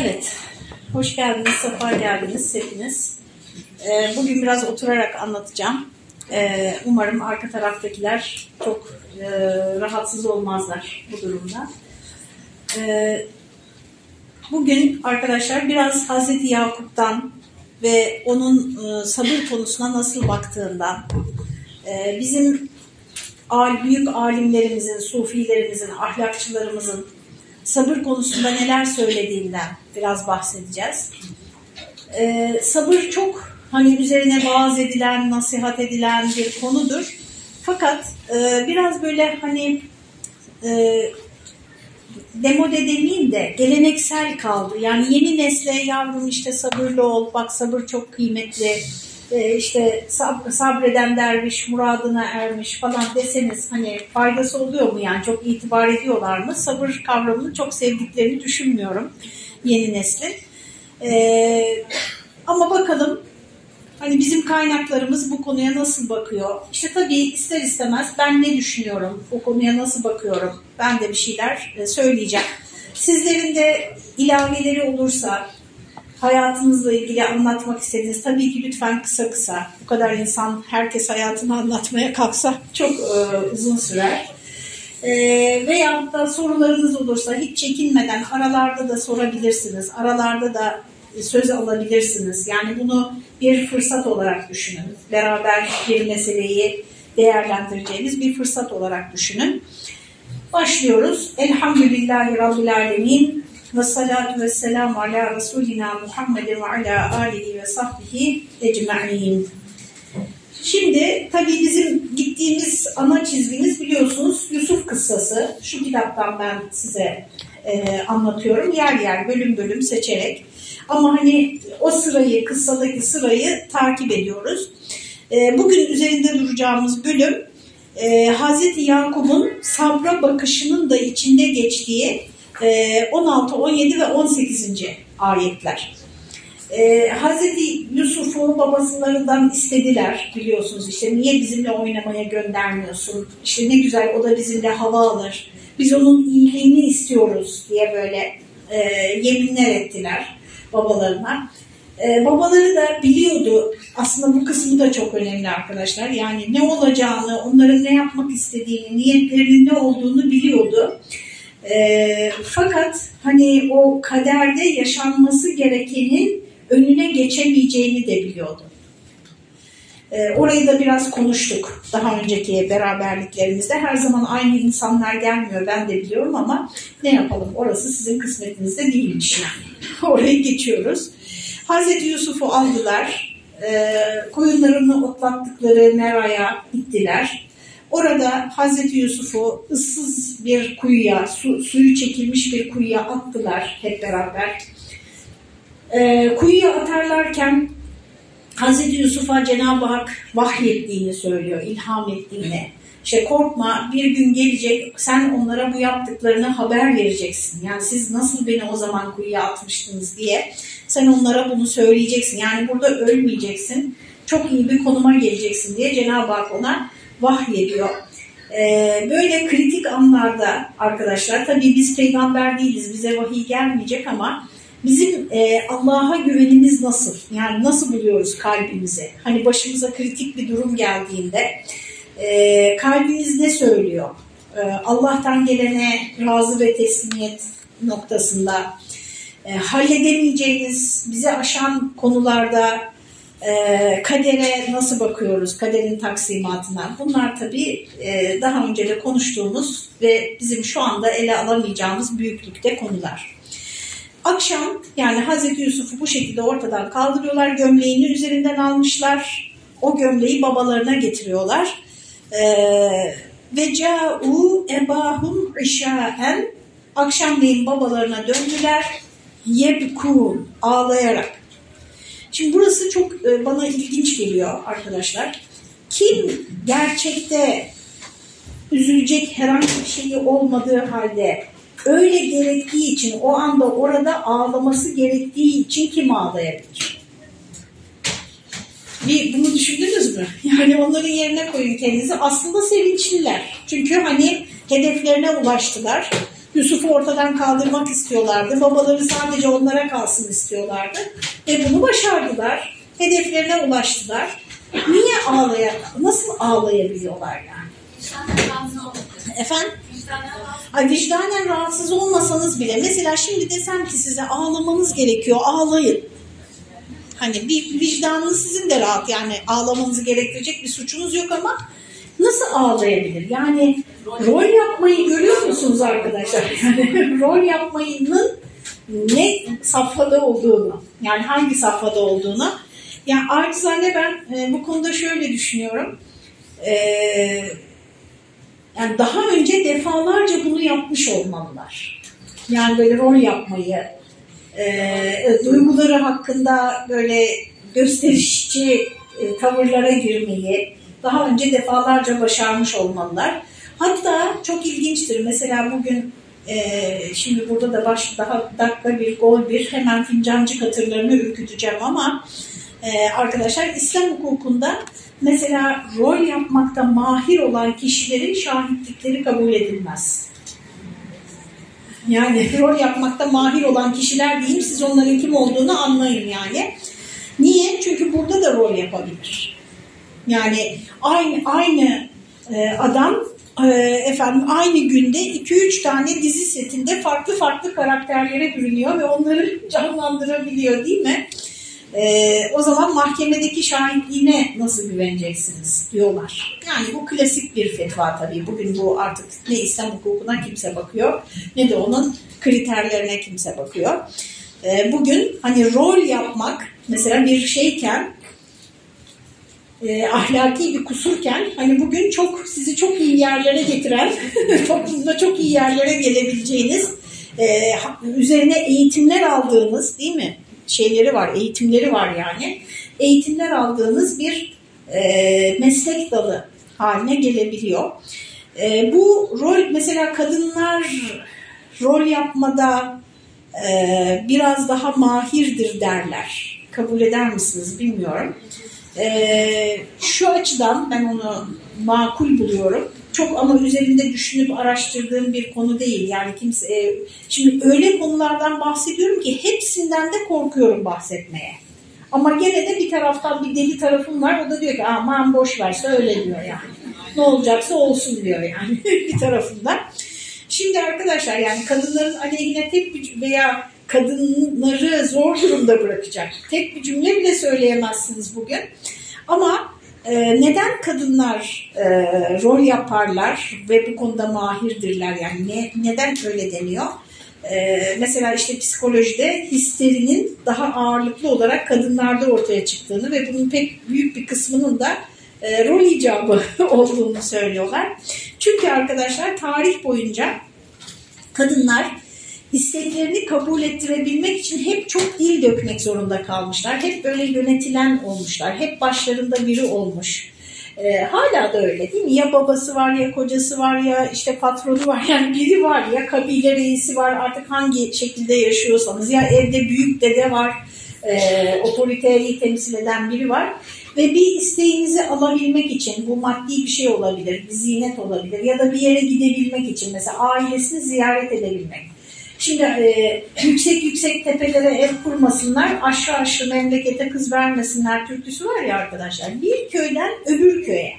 Evet, hoş geldiniz, sefa geldiniz hepiniz. Ee, bugün biraz oturarak anlatacağım. Ee, umarım arka taraftakiler çok e, rahatsız olmazlar bu durumda. Ee, bugün arkadaşlar biraz Hazreti Yakup'tan ve onun e, sabır konusuna nasıl baktığından, e, bizim büyük alimlerimizin, sufilerimizin, ahlakçılarımızın sabır konusunda neler söylediğinden biraz bahsedeceğiz. Ee, sabır çok hani üzerine vaaz edilen, nasihat edilen bir konudur. Fakat e, biraz böyle hani e, demode demeyeyim de geleneksel kaldı. Yani yeni nesle yavrum işte sabırlı ol, bak sabır çok kıymetli, e, işte sab sabreden derviş muradına ermiş falan deseniz hani faydası oluyor mu yani çok itibar ediyorlar mı? Sabır kavramını çok sevdiklerini düşünmüyorum yeni neslin. E, ama bakalım hani bizim kaynaklarımız bu konuya nasıl bakıyor? İşte tabii ister istemez ben ne düşünüyorum, bu konuya nasıl bakıyorum? Ben de bir şeyler e, söyleyeceğim. Sizlerin de ilaveleri olursa hayatınızla ilgili anlatmak istediğiniz tabii ki lütfen kısa kısa. Bu kadar insan herkes hayatını anlatmaya kalksa çok e, uzun sürer. E, veyahut da sorularınız olursa hiç çekinmeden aralarda da sorabilirsiniz. Aralarda da söz alabilirsiniz. Yani bunu bir fırsat olarak düşünün. Beraber bir meseleyi değerlendireceğiniz bir fırsat olarak düşünün. Başlıyoruz. Elhamdülillahi Rabbil Alemin. Ve salatu ve selamu ala Resulina Muhammedin ve ala alihi ve sahbihi ecma'in. Şimdi tabii bizim gittiğimiz ana çizgimiz biliyorsunuz Yusuf kıssası. Şu kitaptan ben size e, anlatıyorum. Yer yer bölüm bölüm seçerek. Ama hani o sırayı, kıssadaki sırayı takip ediyoruz. E, bugün üzerinde duracağımız bölüm e, Hazreti Yakup'un sabra bakışının da içinde geçtiği 16, 17 ve 18. ayetler. Ee, Hazreti Yusuf'u babasılarından istediler biliyorsunuz işte niye bizimle oynamaya göndermiyorsun işte ne güzel o da bizimle hava alır biz onun iyiliğini istiyoruz diye böyle e, yeminler ettiler babalarına. E, babaları da biliyordu aslında bu kısmı da çok önemli arkadaşlar yani ne olacağını onların ne yapmak istediğini niyetlerinin ne olduğunu biliyordu. E, fakat hani o kaderde yaşanması gerekenin önüne geçemeyeceğini de biliyordu. E, orayı da biraz konuştuk daha önceki beraberliklerimizde. Her zaman aynı insanlar gelmiyor ben de biliyorum ama ne yapalım orası sizin kısmetinizde değilmiş yani. Orayı geçiyoruz. Hazreti Yusuf'u aldılar. E, koyunlarını otlattıkları Mera'ya gittiler. Orada Hazreti Yusuf'u ıssız bir kuyuya, su, suyu çekilmiş bir kuyuya attılar hep beraber. E, kuyuya atarlarken Hazreti Yusuf'a Cenab-ı Hak vahyettiğini söylüyor, ilham ettiğini. İşte korkma bir gün gelecek sen onlara bu yaptıklarını haber vereceksin. Yani siz nasıl beni o zaman kuyuya atmıştınız diye sen onlara bunu söyleyeceksin. Yani burada ölmeyeceksin. Çok iyi bir konuma geleceksin diye Cenab-ı Hak ona vahyediyor. Ee, böyle kritik anlarda arkadaşlar tabii biz peygamber değiliz bize vahiy gelmeyecek ama bizim e, Allah'a güvenimiz nasıl? Yani nasıl buluyoruz kalbimizi? Hani başımıza kritik bir durum geldiğinde e, kalbimiz ne söylüyor? E, Allah'tan gelene razı ve teslimiyet noktasında e, halledemeyeceğiniz, bize aşan konularda e, kadere nasıl bakıyoruz, kaderin taksimatına? Bunlar tabii e, daha önce de konuştuğumuz ve bizim şu anda ele alamayacağımız büyüklükte konular. Akşam yani Hazreti Yusuf'u bu şekilde ortadan kaldırıyorlar, gömleğini üzerinden almışlar, o gömleği babalarına getiriyorlar. E, ve ca'u ebahum işaen akşamleyin babalarına döndüler, yebkun ağlayarak. Şimdi burası çok e, bana ilginç geliyor arkadaşlar. Kim gerçekte üzülecek herhangi bir şeyi olmadığı halde öyle gerektiği için o anda orada ağlaması gerektiği için kim ağlayabilir? Bir, bunu düşündünüz mü? Yani onların yerine koyun kendinizi. Aslında sevinçliler. Çünkü hani hedeflerine ulaştılar. Yusuf'u ortadan kaldırmak istiyorlardı. Babaları sadece onlara kalsın istiyorlardı. Ve bunu başardılar. Hedeflerine ulaştılar. Niye ağlaya, nasıl ağlayabiliyorlar yani? Efendim? Ay, vicdanen rahatsız olmasanız bile mesela şimdi desem ki size ağlamanız gerekiyor ağlayın. Hani bir vicdanınız sizin de rahat yani ağlamanızı gerektirecek bir suçunuz yok ama nasıl ağlayabilir? Yani rol yapmayı görüyor musunuz arkadaşlar? Rol yapmayının ne safhada olduğunu yani hangi safhada olduğunu yani acizane ben e, bu konuda şöyle düşünüyorum. Eee yani daha önce defalarca bunu yapmış olmalılar. Yani böyle rol yapmayı, e, duyguları hakkında böyle gösterişçi e, tavırlara girmeyi daha önce defalarca başarmış olmalılar. Hatta çok ilginçtir. Mesela bugün e, şimdi burada da baş daha dakika bir gol bir hemen fincancı katırlarını ürküteceğim ama e, arkadaşlar İslam hukukunda mesela rol yapmakta mahir olan kişilerin şahitlikleri kabul edilmez. Yani rol yapmakta mahir olan kişiler diyeyim siz onların kim olduğunu anlayın yani. Niye? Çünkü burada da rol yapabilir. Yani aynı aynı e, adam e, efendim aynı günde 2-3 tane dizi setinde farklı farklı karakterlere bürünüyor ve onları canlandırabiliyor değil mi? e, o zaman mahkemedeki şahitliğine nasıl güveneceksiniz diyorlar. Yani bu klasik bir fetva tabii. Bugün bu artık ne İslam hukukuna kimse bakıyor ne de onun kriterlerine kimse bakıyor. E, bugün hani rol yapmak mesela bir şeyken e, ahlaki bir kusurken hani bugün çok sizi çok iyi yerlere getiren toplumda çok iyi yerlere gelebileceğiniz e, üzerine eğitimler aldığınız değil mi? şeyleri var, eğitimleri var yani. Eğitimler aldığınız bir e, meslek dalı haline gelebiliyor. E, bu rol mesela kadınlar rol yapmada e, biraz daha mahirdir derler. Kabul eder misiniz bilmiyorum. E, şu açıdan ben onu makul buluyorum. Çok ama üzerinde düşünüp araştırdığım bir konu değil. Yani kimse e, şimdi öyle konulardan bahsediyorum ki hepsinden de korkuyorum bahsetmeye. Ama gene de bir taraftan bir deli tarafım var. O da diyor ki aman boş verse öyle diyor yani. Ne olacaksa olsun diyor yani bir tarafında. Şimdi arkadaşlar yani kadınların aleyhine tek veya kadınları zor durumda bırakacak tek bir cümle bile söyleyemezsiniz bugün. Ama e, neden kadınlar e, rol yaparlar ve bu konuda mahirdirler? Yani ne, neden öyle deniyor? E, mesela işte psikolojide histerinin daha ağırlıklı olarak kadınlarda ortaya çıktığını ve bunun pek büyük bir kısmının da e, rol icabı olduğunu söylüyorlar. Çünkü arkadaşlar tarih boyunca kadınlar isteklerini kabul ettirebilmek için hep çok dil dökmek zorunda kalmışlar. Hep böyle yönetilen olmuşlar. Hep başlarında biri olmuş. E, hala da öyle değil mi? Ya babası var ya kocası var ya işte patronu var yani biri var ya kabile reisi var artık hangi şekilde yaşıyorsanız ya evde büyük dede var e, otoriteyi temsil eden biri var ve bir isteğinizi alabilmek için bu maddi bir şey olabilir, bir zinet olabilir ya da bir yere gidebilmek için mesela ailesini ziyaret edebilmek Şimdi e, yüksek yüksek tepelere ev kurmasınlar, aşağı aşağı memlekete kız vermesinler türküsü var ya arkadaşlar. Bir köyden öbür köye.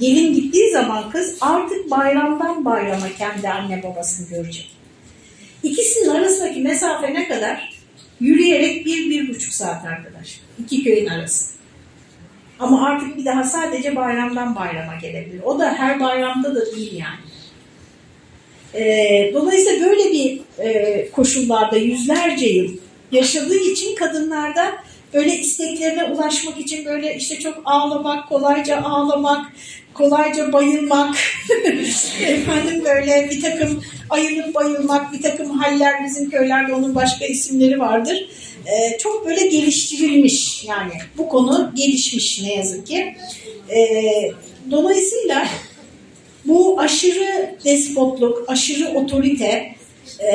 Gelin gittiği zaman kız artık bayramdan bayrama kendi anne babasını görecek. İkisinin arasındaki mesafe ne kadar? Yürüyerek bir, bir buçuk saat arkadaşlar. İki köyün arası. Ama artık bir daha sadece bayramdan bayrama gelebilir. O da her bayramda da değil yani. E, dolayısıyla böyle bir e, koşullarda yüzlerce yıl yaşadığı için kadınlarda böyle isteklerine ulaşmak için böyle işte çok ağlamak, kolayca ağlamak, kolayca bayılmak, efendim böyle bir takım ayılıp bayılmak, bir takım haller bizim köylerde onun başka isimleri vardır. Ee, çok böyle geliştirilmiş yani bu konu gelişmiş ne yazık ki. Ee, dolayısıyla bu aşırı despotluk, aşırı otorite e,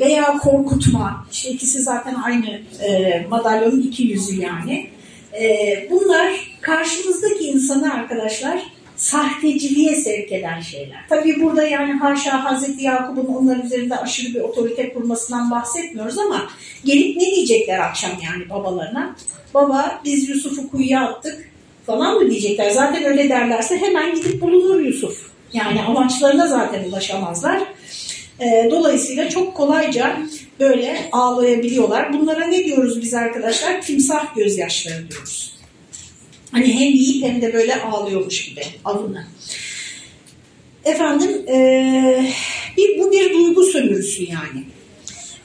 veya korkutma, işte ikisi zaten aynı e, madalyonun iki yüzü yani. E, bunlar karşımızdaki insanı arkadaşlar sahteciliğe sevk eden şeyler. Tabii burada yani haşa Hazreti Yakup'un onlar üzerinde aşırı bir otorite kurmasından bahsetmiyoruz ama gelip ne diyecekler akşam yani babalarına? Baba biz Yusuf'u kuyuya attık falan mı diyecekler? Zaten öyle derlerse hemen gidip bulunur Yusuf. Yani amaçlarına zaten ulaşamazlar. Ee, dolayısıyla çok kolayca böyle ağlayabiliyorlar. Bunlara ne diyoruz biz arkadaşlar? Timsah gözyaşları diyoruz. Hani hem yiyip hem de böyle ağlıyormuş gibi avını. Efendim ee, bir, bu bir duygu sömürüsü yani.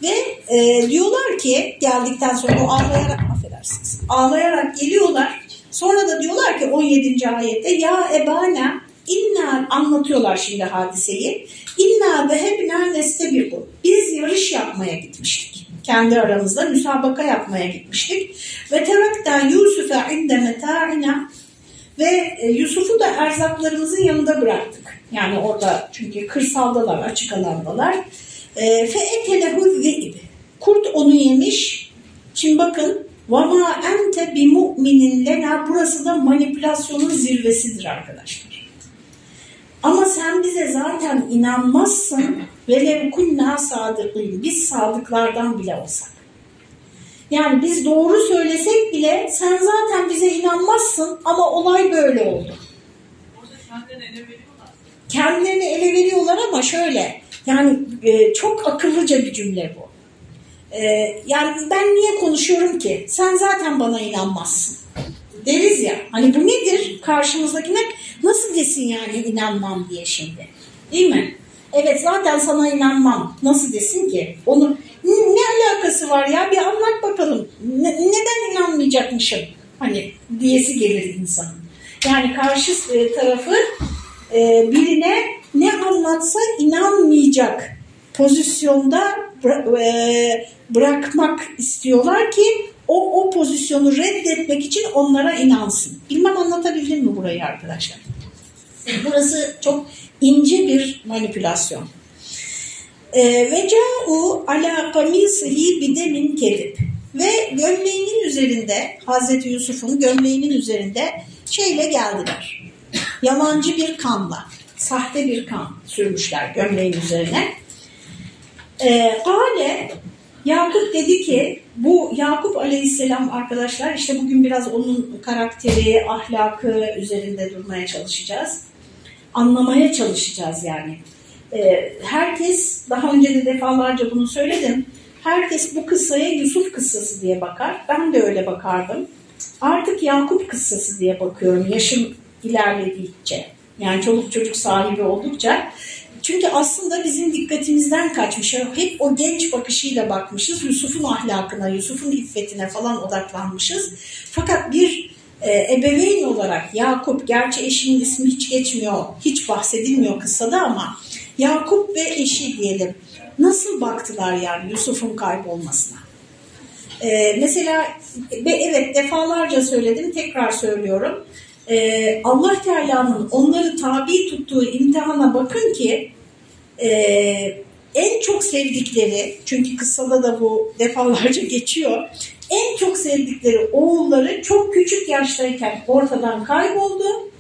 Ve e, diyorlar ki geldikten sonra bu ağlayarak affedersiniz ağlayarak geliyorlar. Sonra da diyorlar ki 17. ayette ya ebana inna anlatıyorlar şimdi hadiseyi. İnna vehebna nestebiku. Biz yarış yapmaya gitmiştik. Kendi aramızda müsabaka yapmaya gitmiştik. Ve terakta Yusuf'a inde meta'ina ve e, Yusuf'u da erzaklarımızın yanında bıraktık. Yani orada çünkü kırsaldalar, açık alandalar. E, fe ekelehu gibi. Kurt onu yemiş. Şimdi bakın وَمَا اَنْتَ بِمُؤْمِنٍ lena Burası da manipülasyonun zirvesidir arkadaşlar. Ama sen bize zaten inanmazsın. Velev kunna sadıkıyım. Biz sadıklardan bile olsak. Yani biz doğru söylesek bile sen zaten bize inanmazsın ama olay böyle oldu. Kendilerini ele veriyorlar ama şöyle yani e, çok akıllıca bir cümle bu. E, yani ben niye konuşuyorum ki? Sen zaten bana inanmazsın. Deriz ya hani bu nedir? Karşımızdakine nasıl desin yani inanmam diye şimdi. Değil mi? Evet zaten sana inanmam. Nasıl desin ki? Onu ne alakası var ya bir anlat bakalım. Ne, neden inanmayacakmışım? Hani diyesi gelir insanın. Yani karşı e, tarafı e, birine ne anlatsa inanmayacak pozisyonda e, bırakmak istiyorlar ki o, o pozisyonu reddetmek için onlara inansın. Bilmem anlatabildim mi burayı arkadaşlar? Burası çok ince bir manipülasyon. Ee, ve ca'u ala kamisihi bidemin kedip. Ve gömleğinin üzerinde, Hazreti Yusuf'un gömleğinin üzerinde şeyle geldiler. Yalancı bir kanla, sahte bir kan sürmüşler gömleğin üzerine. Ee, Gale Yakup dedi ki bu Yakup aleyhisselam arkadaşlar işte bugün biraz onun karakteri, ahlakı üzerinde durmaya çalışacağız. Anlamaya çalışacağız yani. Ee, herkes daha önce de defalarca bunu söyledim. Herkes bu kıssaya Yusuf kıssası diye bakar. Ben de öyle bakardım. Artık Yakup kıssası diye bakıyorum yaşım ilerledikçe. Yani çoluk çocuk sahibi oldukça. Çünkü aslında bizim dikkatimizden kaçmış. Hep o genç bakışıyla bakmışız. Yusuf'un ahlakına, Yusuf'un iffetine falan odaklanmışız. Fakat bir e, ebeveyn olarak Yakup, gerçi eşinin ismi hiç geçmiyor, hiç bahsedilmiyor kıssada ama Yakup ve eşi diyelim. Nasıl baktılar yani Yusuf'un kaybolmasına? Ee, mesela evet defalarca söyledim tekrar söylüyorum. Ee, Allah Teala'nın onları tabi tuttuğu imtihana bakın ki e, en çok sevdikleri çünkü kıssada da bu defalarca geçiyor en çok sevdikleri oğulları çok küçük yaştayken ortadan kayboldu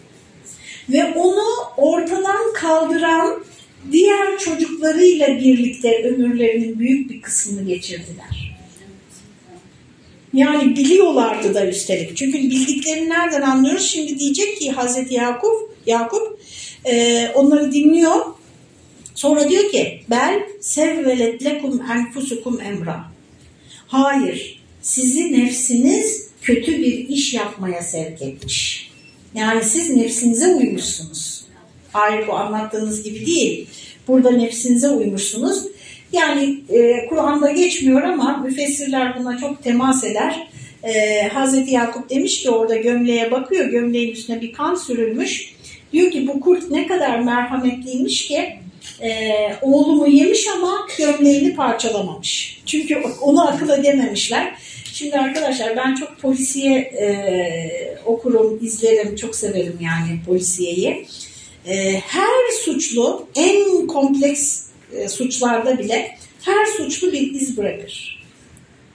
ve onu ortadan kaldıran diğer çocuklarıyla birlikte ömürlerinin büyük bir kısmını geçirdiler. Yani biliyorlardı da üstelik. Çünkü bildiklerini nereden anlıyoruz? Şimdi diyecek ki Hazreti Yakup, Yakup e, onları dinliyor. Sonra diyor ki bel sevvelet lekum enfusukum emra. Hayır, sizi nefsiniz kötü bir iş yapmaya sevk etmiş. Yani siz nefsinize uymuşsunuz. Hayır bu anlattığınız gibi değil. Burada nefsinize uymuşsunuz. Yani e, Kur'an'da geçmiyor ama müfessirler buna çok temas eder. E, Hazreti Yakup demiş ki orada gömleğe bakıyor. Gömleğin üstüne bir kan sürülmüş. Diyor ki bu kurt ne kadar merhametliymiş ki e, oğlumu yemiş ama gömleğini parçalamamış. Çünkü onu akıl edememişler. Şimdi arkadaşlar ben çok polisiye e, okurum, izlerim, çok severim yani polisiyeyi. E, her suçlu en kompleks e, suçlarda bile her suçlu bir iz bırakır.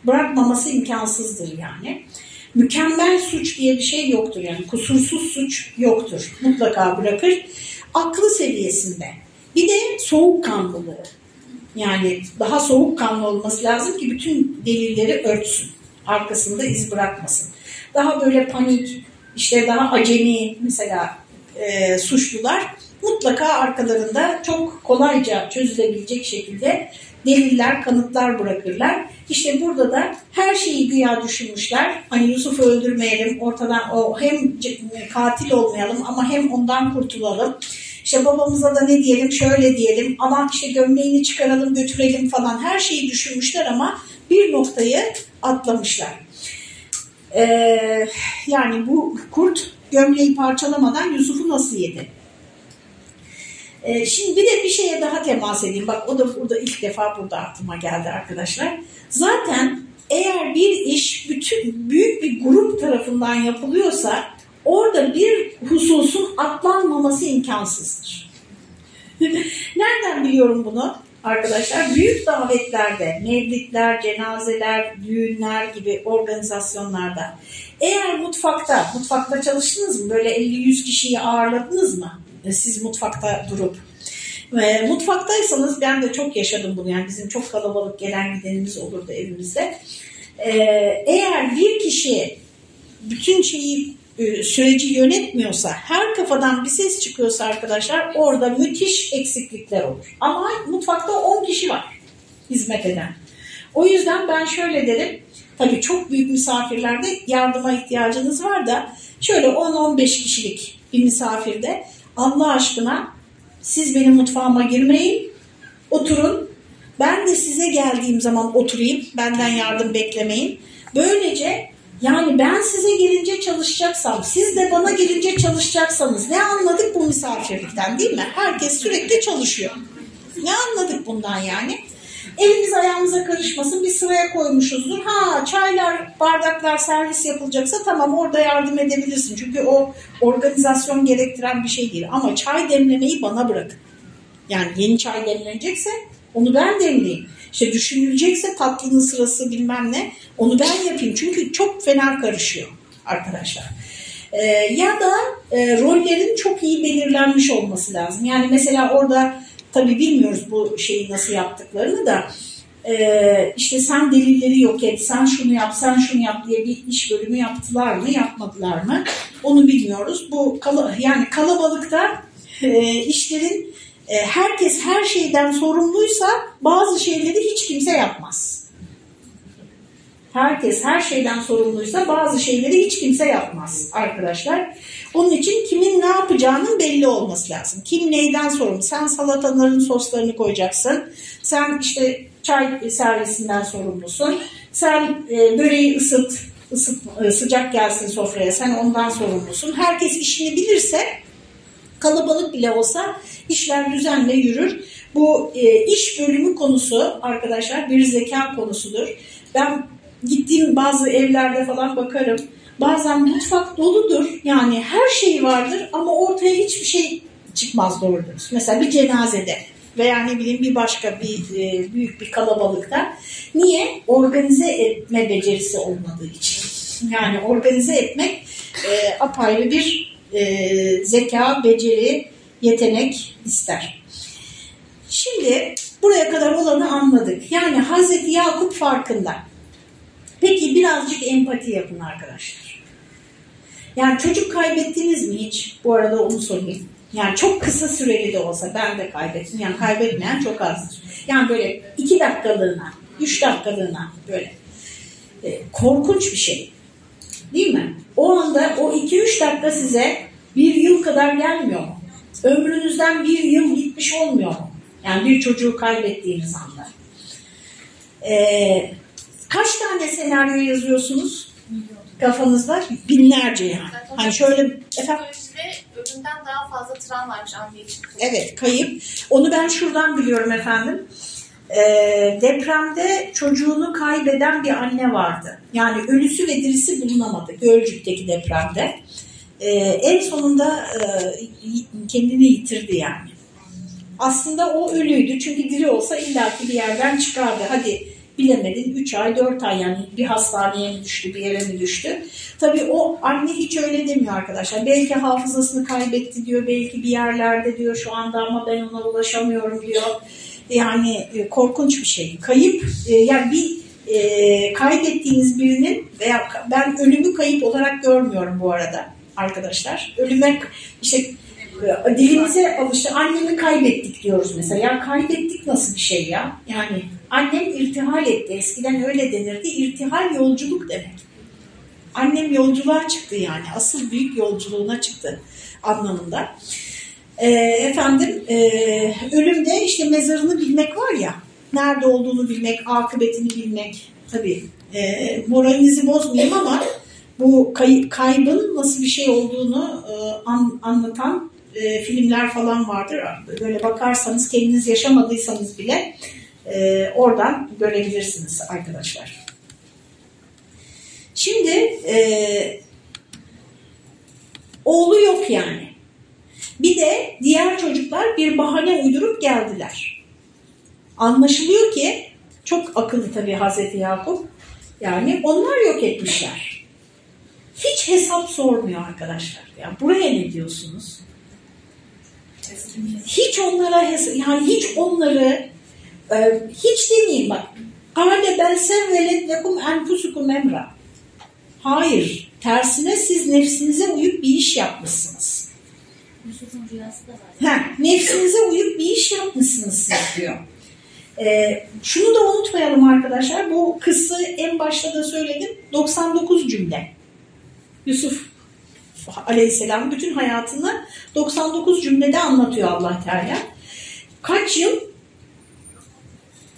Bırakmaması imkansızdır yani. Mükemmel suç diye bir şey yoktur yani kusursuz suç yoktur. Mutlaka bırakır. Aklı seviyesinde. Bir de soğukkanlılığı. Yani daha soğukkanlı olması lazım ki bütün delilleri örtsün. Arkasında iz bırakmasın. Daha böyle panik, işte daha acemi mesela e, suçlular mutlaka arkalarında çok kolayca çözülebilecek şekilde deliller, kanıtlar bırakırlar. İşte burada da her şeyi güya düşünmüşler. Hani Yusuf'u öldürmeyelim, ortadan o hem katil olmayalım ama hem ondan kurtulalım. İşte babamıza da ne diyelim, şöyle diyelim, aman işte gömleğini çıkaralım, götürelim falan her şeyi düşünmüşler ama bir noktayı atlamışlar. Ee, yani bu kurt gömleği parçalamadan Yusuf'u nasıl yedi? Ee, şimdi bir de bir şeye daha temas edeyim. Bak o da burada ilk defa burada aklıma geldi arkadaşlar. Zaten eğer bir iş bütün büyük bir grup tarafından yapılıyorsa orada bir hususun atlanmaması imkansızdır. Nereden biliyorum bunu? Arkadaşlar büyük davetlerde, mevlitler, cenazeler, düğünler gibi organizasyonlarda eğer mutfakta, mutfakta çalıştınız mı? Böyle 50-100 kişiyi ağırladınız mı? E, siz mutfakta durup. E, mutfaktaysanız ben de çok yaşadım bunu. Yani bizim çok kalabalık gelen gidenimiz olurdu evimizde. E, eğer bir kişi bütün şeyi süreci yönetmiyorsa, her kafadan bir ses çıkıyorsa arkadaşlar orada müthiş eksiklikler olur. Ama mutfakta 10 kişi var hizmet eden. O yüzden ben şöyle derim, tabii çok büyük misafirlerde yardıma ihtiyacınız var da şöyle 10-15 kişilik bir misafirde Allah aşkına siz benim mutfağıma girmeyin, oturun. Ben de size geldiğim zaman oturayım, benden yardım beklemeyin. Böylece yani ben size gelince çalışacaksam, siz de bana gelince çalışacaksanız ne anladık bu misafirlikten değil mi? Herkes sürekli çalışıyor. Ne anladık bundan yani? Elimiz ayağımıza karışmasın bir sıraya koymuşuzdur. Ha çaylar, bardaklar servis yapılacaksa tamam orada yardım edebilirsin. Çünkü o organizasyon gerektiren bir şey değil. Ama çay demlemeyi bana bırakın. Yani yeni çay demlenecekse onu ben demleyeyim. İşte düşünülecekse tatlının sırası bilmem ne onu ben yapayım. Çünkü çok fena karışıyor arkadaşlar. Ee, ya da e, rollerin çok iyi belirlenmiş olması lazım. Yani mesela orada tabii bilmiyoruz bu şeyi nasıl yaptıklarını da e, işte sen delilleri yok et, sen şunu yap, sen şunu yap diye bir iş bölümü yaptılar mı, yapmadılar mı onu bilmiyoruz. Bu kala, yani kalabalıkta e, işlerin herkes her şeyden sorumluysa bazı şeyleri hiç kimse yapmaz. Herkes her şeyden sorumluysa bazı şeyleri hiç kimse yapmaz arkadaşlar. Onun için kimin ne yapacağının belli olması lazım. Kim neyden sorumlu? Sen salataların soslarını koyacaksın. Sen işte çay servisinden sorumlusun. Sen e, böreği ısıt, ısıt, e, sıcak gelsin sofraya. Sen ondan sorumlusun. Herkes işini bilirse kalabalık bile olsa işler düzenle yürür. Bu e, iş bölümü konusu arkadaşlar bir zeka konusudur. Ben gittiğim bazı evlerde falan bakarım. Bazen mutfak doludur. Yani her şey vardır ama ortaya hiçbir şey çıkmaz doğru Mesela bir cenazede veya ne bileyim bir başka bir e, büyük bir kalabalıkta. Niye? Organize etme becerisi olmadığı için. Yani organize etmek e, apayrı bir e, zeka, beceri, yetenek ister. Şimdi buraya kadar olanı anladık. Yani Hazreti Yakup farkında. Peki birazcık empati yapın arkadaşlar. Yani çocuk kaybettiniz mi hiç? Bu arada onu sorayım. Yani çok kısa süreli de olsa ben de kaybettim. Yani kaybetmeyen çok azdır. Yani böyle iki dakikalığına, üç dakikalığına böyle e, korkunç bir şey. Değil mi? O anda o iki üç dakika size bir yıl kadar gelmiyor mu? Ömrünüzden bir yıl gitmiş olmuyor mu? Yani bir çocuğu kaybettiğiniz anda. Ee, kaç tane senaryo yazıyorsunuz kafanızda? Binlerce yani. Hani şöyle efendim ölümden daha fazla travmaymış anne için. Evet kayıp. Onu ben şuradan biliyorum efendim. E, depremde çocuğunu kaybeden bir anne vardı. Yani ölüsü ve dirisi bulunamadı Gölcük'teki depremde. E, en sonunda e, kendini yitirdi yani. Aslında o ölüydü çünkü diri olsa illaki bir yerden çıkardı. Hadi bilemedin 3 ay 4 ay yani bir hastaneye mi düştü bir yere mi düştü. Tabii o anne hiç öyle demiyor arkadaşlar. Belki hafızasını kaybetti diyor belki bir yerlerde diyor şu anda ama ben ona ulaşamıyorum diyor. Yani e, korkunç bir şey. Kayıp e, yani bir e, kaybettiğiniz birinin veya ben ölümü kayıp olarak görmüyorum bu arada arkadaşlar. Ölüme işte e, dilimize alıştı. Annemi kaybettik diyoruz mesela. Ya kaybettik nasıl bir şey ya? Yani annem irtihal etti. Eskiden öyle denirdi. İrtihal yolculuk demek. Annem yolculuğa çıktı yani. Asıl büyük yolculuğuna çıktı anlamında. E, efendim e, ölümde işte mezarını bilmek var ya. Nerede olduğunu bilmek, akıbetini bilmek. Tabii e, moralinizi bozmayayım ama bu kay, kaybın nasıl bir şey olduğunu e, an, anlatan e, filmler falan vardır. Böyle bakarsanız kendiniz yaşamadıysanız bile e, oradan görebilirsiniz arkadaşlar. Şimdi e, oğlu yok yani. Bir de diğer çocuklar bir bahane uydurup geldiler. Anlaşılıyor ki çok akıllı tabii Hazreti Yakup. Yani onlar yok etmişler. Hiç hesap sormuyor arkadaşlar. Yani buraya ne diyorsunuz? Hiç onlara yani hiç onları e, hiç demeyeyim bak. Kale bel sevvelet lekum enfusukum emra. Hayır. Tersine siz nefsinize uyup bir iş yapmışsınız. Yusuf'un rüyası da var. Ha, nefsinize uyup bir iş yapmışsınız siz diyor. Ee, şunu da unutmayalım arkadaşlar. Bu kısı en başta da söyledim. 99 cümle. Yusuf Aleyhisselam bütün hayatını 99 cümlede anlatıyor Allah Teala. Kaç yıl?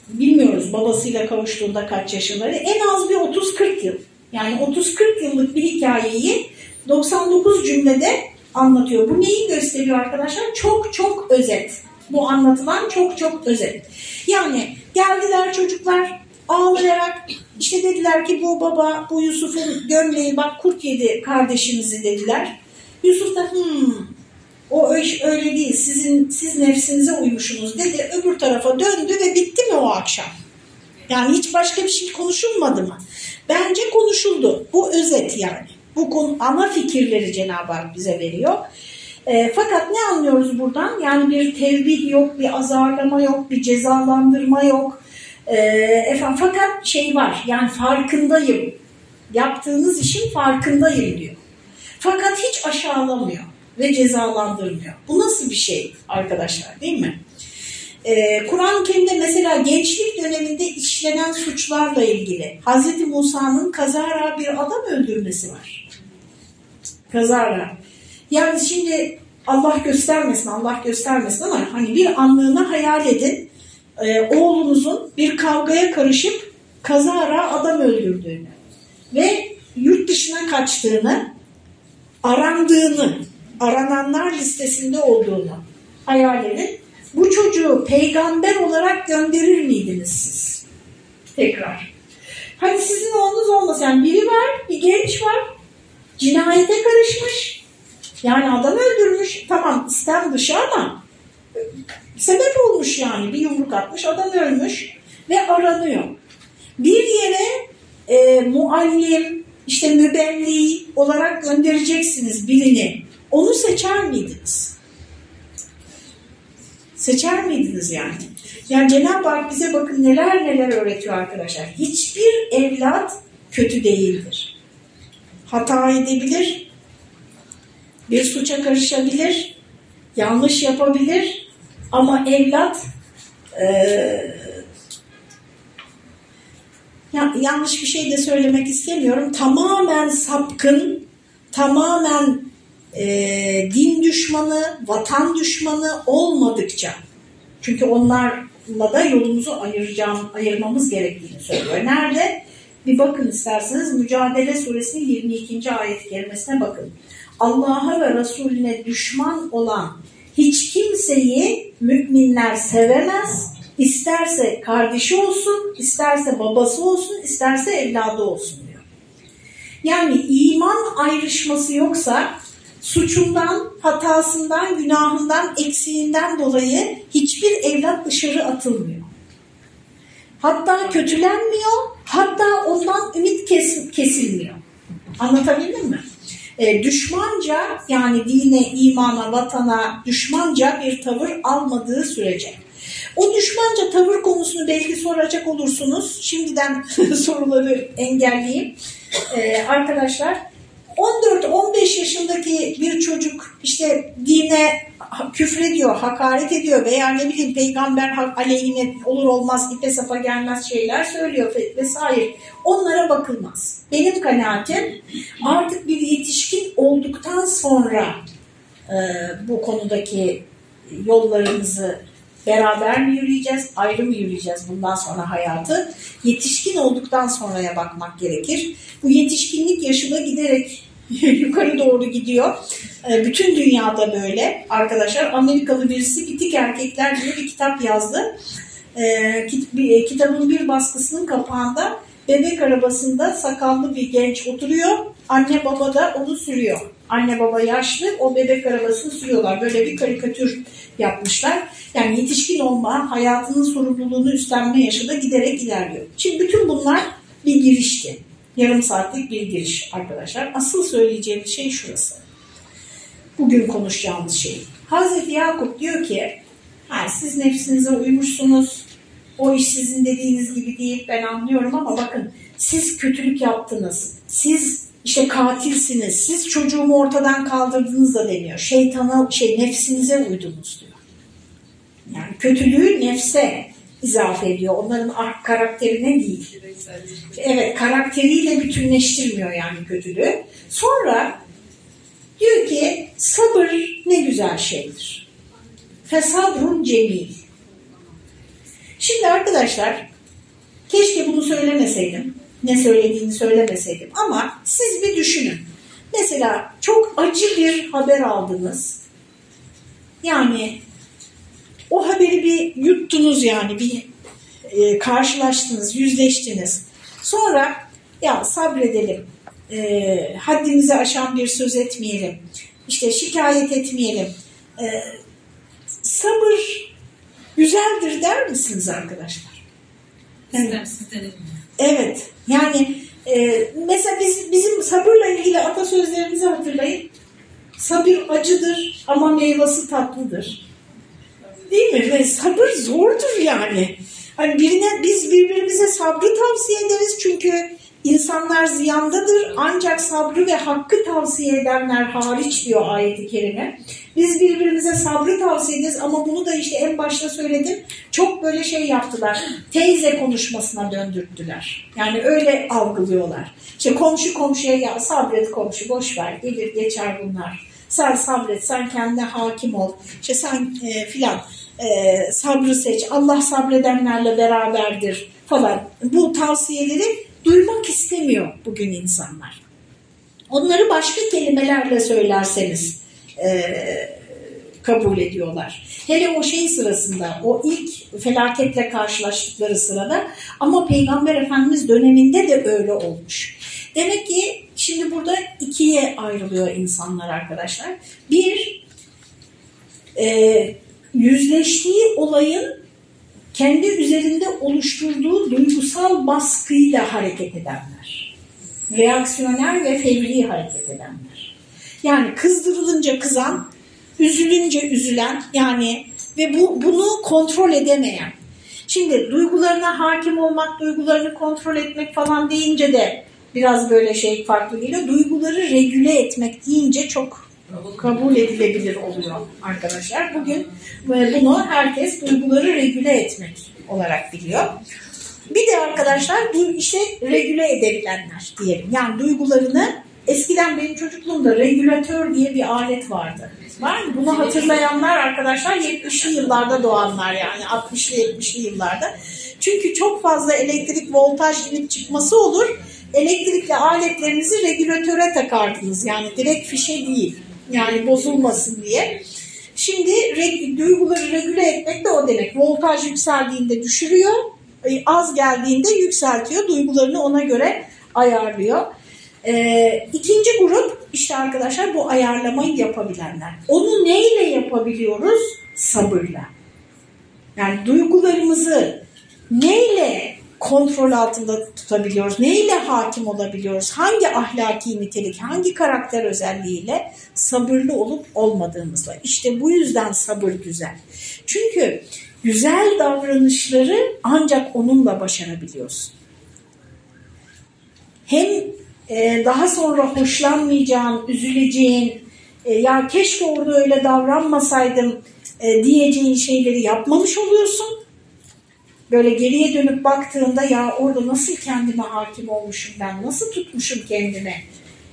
Bilmiyoruz babasıyla kavuştuğunda kaç yaşları. En az bir 30-40 yıl. Yani 30-40 yıllık bir hikayeyi 99 cümlede anlatıyor. Bu neyi gösteriyor arkadaşlar? Çok çok özet. Bu anlatılan çok çok özet. Yani geldiler çocuklar ağlayarak işte dediler ki bu baba bu Yusuf'un gömleği bak kurt yedi kardeşimizi dediler. Yusuf da hmm, o öyle değil sizin siz nefsinize uymuşsunuz dedi. Öbür tarafa döndü ve bitti mi o akşam? Yani hiç başka bir şey konuşulmadı mı? Bence konuşuldu. Bu özet yani. Bu konu ana fikirleri Cenab-ı Hak bize veriyor. E, fakat ne anlıyoruz buradan? Yani bir tevbih yok, bir azarlama yok, bir cezalandırma yok. E, efendim, fakat şey var, yani farkındayım. Yaptığınız işin farkındayım diyor. Fakat hiç aşağılamıyor ve cezalandırmıyor. Bu nasıl bir şey arkadaşlar değil mi? Ee, Kur'an-ı Kerim'de mesela gençlik döneminde işlenen suçlarla ilgili Hz. Musa'nın kazara bir adam öldürmesi var. Kazara. Yani şimdi Allah göstermesin, Allah göstermesin ama hani bir anlığına hayal edin. E, oğlunuzun bir kavgaya karışıp kazara adam öldürdüğünü ve yurt dışına kaçtığını, arandığını, arananlar listesinde olduğunu hayal edin. Bu çocuğu peygamber olarak gönderir miydiniz siz? Tekrar. Hani sizin oğlunuz olmasa yani biri var, bir genç var, cinayete karışmış. Yani adam öldürmüş. Tamam istem dışı ama sebep olmuş yani. Bir yumruk atmış, adam ölmüş ve aranıyor. Bir yere e, muallim, işte mübelli olarak göndereceksiniz birini. Onu seçer miydiniz? Seçer miydiniz yani? Yani Cenab-ı Hak bize bakın neler neler öğretiyor arkadaşlar. Hiçbir evlat kötü değildir. Hata edebilir, bir suça karışabilir, yanlış yapabilir ama evlat e, ya, yanlış bir şey de söylemek istemiyorum. Tamamen sapkın, tamamen e, din düşmanı, vatan düşmanı olmadıkça çünkü onlarla da yolumuzu ayıracağım, ayırmamız gerektiğini söylüyor. Nerede? Bir bakın isterseniz Mücadele Suresinin 22. ayet kelimesine bakın. Allah'a ve Resulüne düşman olan hiç kimseyi müminler sevemez. İsterse kardeşi olsun, isterse babası olsun, isterse evladı olsun diyor. Yani iman ayrışması yoksa suçundan, hatasından, günahından, eksiğinden dolayı hiçbir evlat dışarı atılmıyor. Hatta kötülenmiyor, hatta ondan ümit kes, kesilmiyor. Anlatabildim mi? E, düşmanca yani dine, imana, vatana düşmanca bir tavır almadığı sürece. O düşmanca tavır konusunu belki soracak olursunuz. Şimdiden soruları engelleyeyim. E, arkadaşlar 14-15 yaşındaki bir çocuk işte dine küfrediyor, hakaret ediyor veya ne bileyim peygamber aleyhine olur olmaz ipe sapa gelmez şeyler söylüyor vesaire. Onlara bakılmaz. Benim kanaatim artık bir yetişkin olduktan sonra e, bu konudaki yollarımızı beraber mi yürüyeceğiz, ayrı mı yürüyeceğiz bundan sonra hayatı? Yetişkin olduktan sonraya bakmak gerekir. Bu yetişkinlik yaşına giderek yukarı doğru gidiyor. E, bütün dünyada böyle arkadaşlar. Amerikalı birisi Bitik Erkekler diye bir kitap yazdı. E, kitabın bir baskısının kapağında bebek arabasında sakallı bir genç oturuyor. Anne baba da onu sürüyor. Anne baba yaşlı, o bebek arabasını sürüyorlar. Böyle bir karikatür yapmışlar. Yani yetişkin olma, hayatının sorumluluğunu üstlenme yaşı da giderek ilerliyor. Şimdi bütün bunlar bir girişti. Yarım saatlik bir giriş arkadaşlar. Asıl söyleyeceğim şey şurası. Bugün konuşacağımız şey. Hazreti Yakup diyor ki, siz nefsinize uymuşsunuz, o iş sizin dediğiniz gibi değil ben anlıyorum ama bakın siz kötülük yaptınız. Siz işte katilsiniz. Siz çocuğumu ortadan kaldırdınız da deniyor. Şeytana, şey nefsinize uydunuz diyor. Yani kötülüğü nefse izafe ediyor. Onların karakterine değil. Evet karakteriyle bütünleştirmiyor yani kötülüğü. Sonra diyor ki sabır ne güzel şeydir. Fesabrun cemil. Şimdi arkadaşlar keşke bunu söylemeseydim. Ne söylediğini söylemeseydim. Ama siz bir düşünün. Mesela çok acı bir haber aldınız. Yani o haberi bir yuttunuz yani bir e, karşılaştınız, yüzleştiniz. Sonra ya sabredelim, e, haddimizi aşan bir söz etmeyelim, işte şikayet etmeyelim. E, sabır güzeldir der misiniz arkadaşlar? Yani, evet. Yani e, mesela biz bizim sabırla ilgili atasözlerimizi hatırlayın. Sabır acıdır ama meyvesi tatlıdır. Değil mi? Ve sabır zordur yani. Hani birine biz birbirimize sabrı tavsiye ederiz çünkü insanlar ziyandadır ancak sabrı ve hakkı tavsiye edenler hariç diyor ayeti kerime. Biz birbirimize sabrı tavsiye ederiz ama bunu da işte en başta söyledim. Çok böyle şey yaptılar. Teyze konuşmasına döndürttüler. Yani öyle algılıyorlar. İşte komşu komşuya ya sabret komşu boş ver gelir geçer bunlar. Sen sabret sen kendine hakim ol. İşte sen e, filan e, sabrı seç. Allah sabredenlerle beraberdir falan. Bu tavsiyeleri duymak istemiyor bugün insanlar. Onları başka kelimelerle söylerseniz e, kabul ediyorlar. Hele o şey sırasında, o ilk felaketle karşılaştıkları sırada ama Peygamber Efendimiz döneminde de öyle olmuş. Demek ki şimdi burada ikiye ayrılıyor insanlar arkadaşlar. Bir, e, yüzleştiği olayın kendi üzerinde oluşturduğu duygusal baskıyla hareket edenler. Reaksiyoner ve fevri hareket edenler. Yani kızdırılınca kızan, üzülünce üzülen yani ve bu bunu kontrol edemeyen. Şimdi duygularına hakim olmak, duygularını kontrol etmek falan deyince de biraz böyle şey farklı geliyor. Duyguları regüle etmek deyince çok kabul edilebilir oluyor arkadaşlar. Bugün bunu herkes duyguları regüle etmek olarak biliyor. Bir de arkadaşlar bu işte regüle edebilenler diyelim. Yani duygularını eskiden benim çocukluğumda regülatör diye bir alet vardı. Var mı? Bunu hatırlayanlar arkadaşlar 70'li yıllarda doğanlar yani 60'lı 70'li yıllarda. Çünkü çok fazla elektrik voltaj inip çıkması olur. Elektrikli aletlerinizi regülatöre takardınız. Yani direkt fişe değil. Yani bozulmasın diye. Şimdi reg duyguları regüle etmek de o demek. Voltaj yükseldiğinde düşürüyor, e, az geldiğinde yükseltiyor. Duygularını ona göre ayarlıyor. Ee, ikinci grup işte arkadaşlar bu ayarlamayı yapabilenler. Onu neyle yapabiliyoruz? Sabırla. Yani duygularımızı neyle kontrol altında tutabiliyoruz? Neyle hakim olabiliyoruz? Hangi ahlaki nitelik, hangi karakter özelliğiyle sabırlı olup olmadığımızla. İşte bu yüzden sabır güzel. Çünkü güzel davranışları ancak onunla başarabiliyorsun. Hem e, daha sonra hoşlanmayacağın, üzüleceğin, e, ya keşke orada öyle davranmasaydım e, diyeceğin şeyleri yapmamış oluyorsun. Böyle geriye dönüp baktığında ya orada nasıl kendime hakim olmuşum ben, nasıl tutmuşum kendime.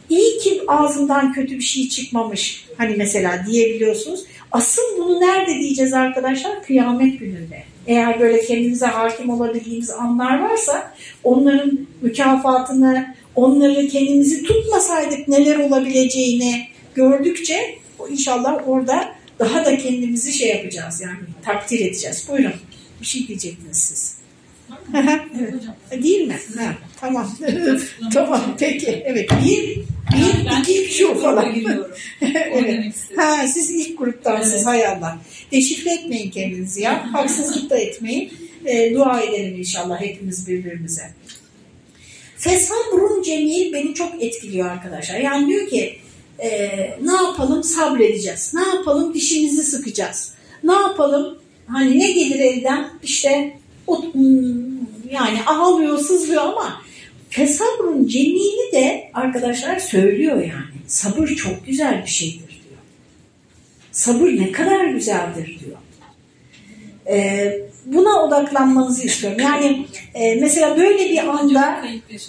İyi ki ağzımdan kötü bir şey çıkmamış. Hani mesela diyebiliyorsunuz. Asıl bunu nerede diyeceğiz arkadaşlar? Kıyamet gününde. Eğer böyle kendimize hakim olabildiğimiz anlar varsa onların mükafatını, onları kendimizi tutmasaydık neler olabileceğini gördükçe inşallah orada daha da kendimizi şey yapacağız yani takdir edeceğiz. Buyurun bir şey diyecektiniz siz. evet. Değil mi? Ha, tamam. tamam peki. Evet. Bir, bir ben iki, şu falan. evet. Ha, siz ilk gruptansınız evet. hay Allah. Deşifre etmeyin kendinizi ya. Haksızlık da etmeyin. E, dua edelim inşallah hepimiz birbirimize. Fesabrun cemil beni çok etkiliyor arkadaşlar. Yani diyor ki e, ne yapalım sabredeceğiz. Ne yapalım dişimizi sıkacağız. Ne yapalım hani ne gelir elden işte o, yani ağlıyor sızlıyor ama fesabrun cemili de arkadaşlar söylüyor yani. Sabır çok güzel bir şeydir diyor. Sabır ne kadar güzeldir diyor. Ee, buna odaklanmanızı istiyorum. Yani e, mesela böyle bir anda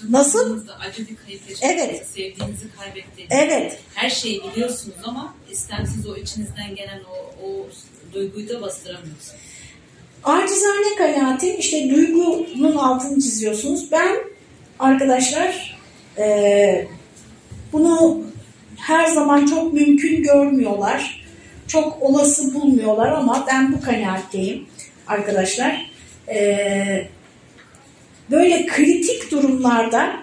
nasıl? Acı bir kayıp Evet. Sevdiğinizi kaybettiğiniz. Evet. Her şeyi biliyorsunuz ama istemsiz o içinizden gelen o, o duyguyu da bastıramıyorsunuz. Acizane kanaatim işte duygunun altını çiziyorsunuz. Ben arkadaşlar e, bunu her zaman çok mümkün görmüyorlar. Çok olası bulmuyorlar ama ben bu kanaatteyim arkadaşlar. E, böyle kritik durumlarda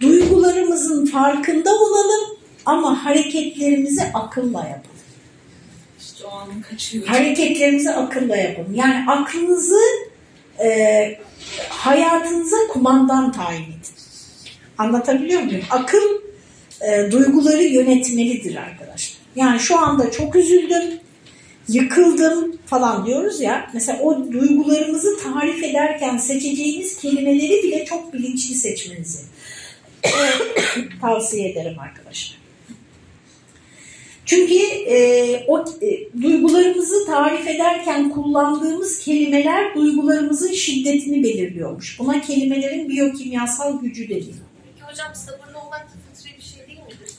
duygularımızın farkında olalım ama hareketlerimizi akılla yapalım. O an kaçıyor. Hareketlerimizi akılla yapın. Yani aklınızı e, hayatınıza kumandan tayin edin. Anlatabiliyor muyum? Akıl e, duyguları yönetmelidir arkadaşlar. Yani şu anda çok üzüldüm, yıkıldım falan diyoruz ya. Mesela o duygularımızı tarif ederken seçeceğiniz kelimeleri bile çok bilinçli seçmenizi tavsiye ederim arkadaşlar. Çünkü e, o e, duygularımızı tarif ederken kullandığımız kelimeler duygularımızın şiddetini belirliyormuş. Buna kelimelerin biyokimyasal gücü deniyor. Peki hocam sabırlı olmak da fıtri bir şey değil midir?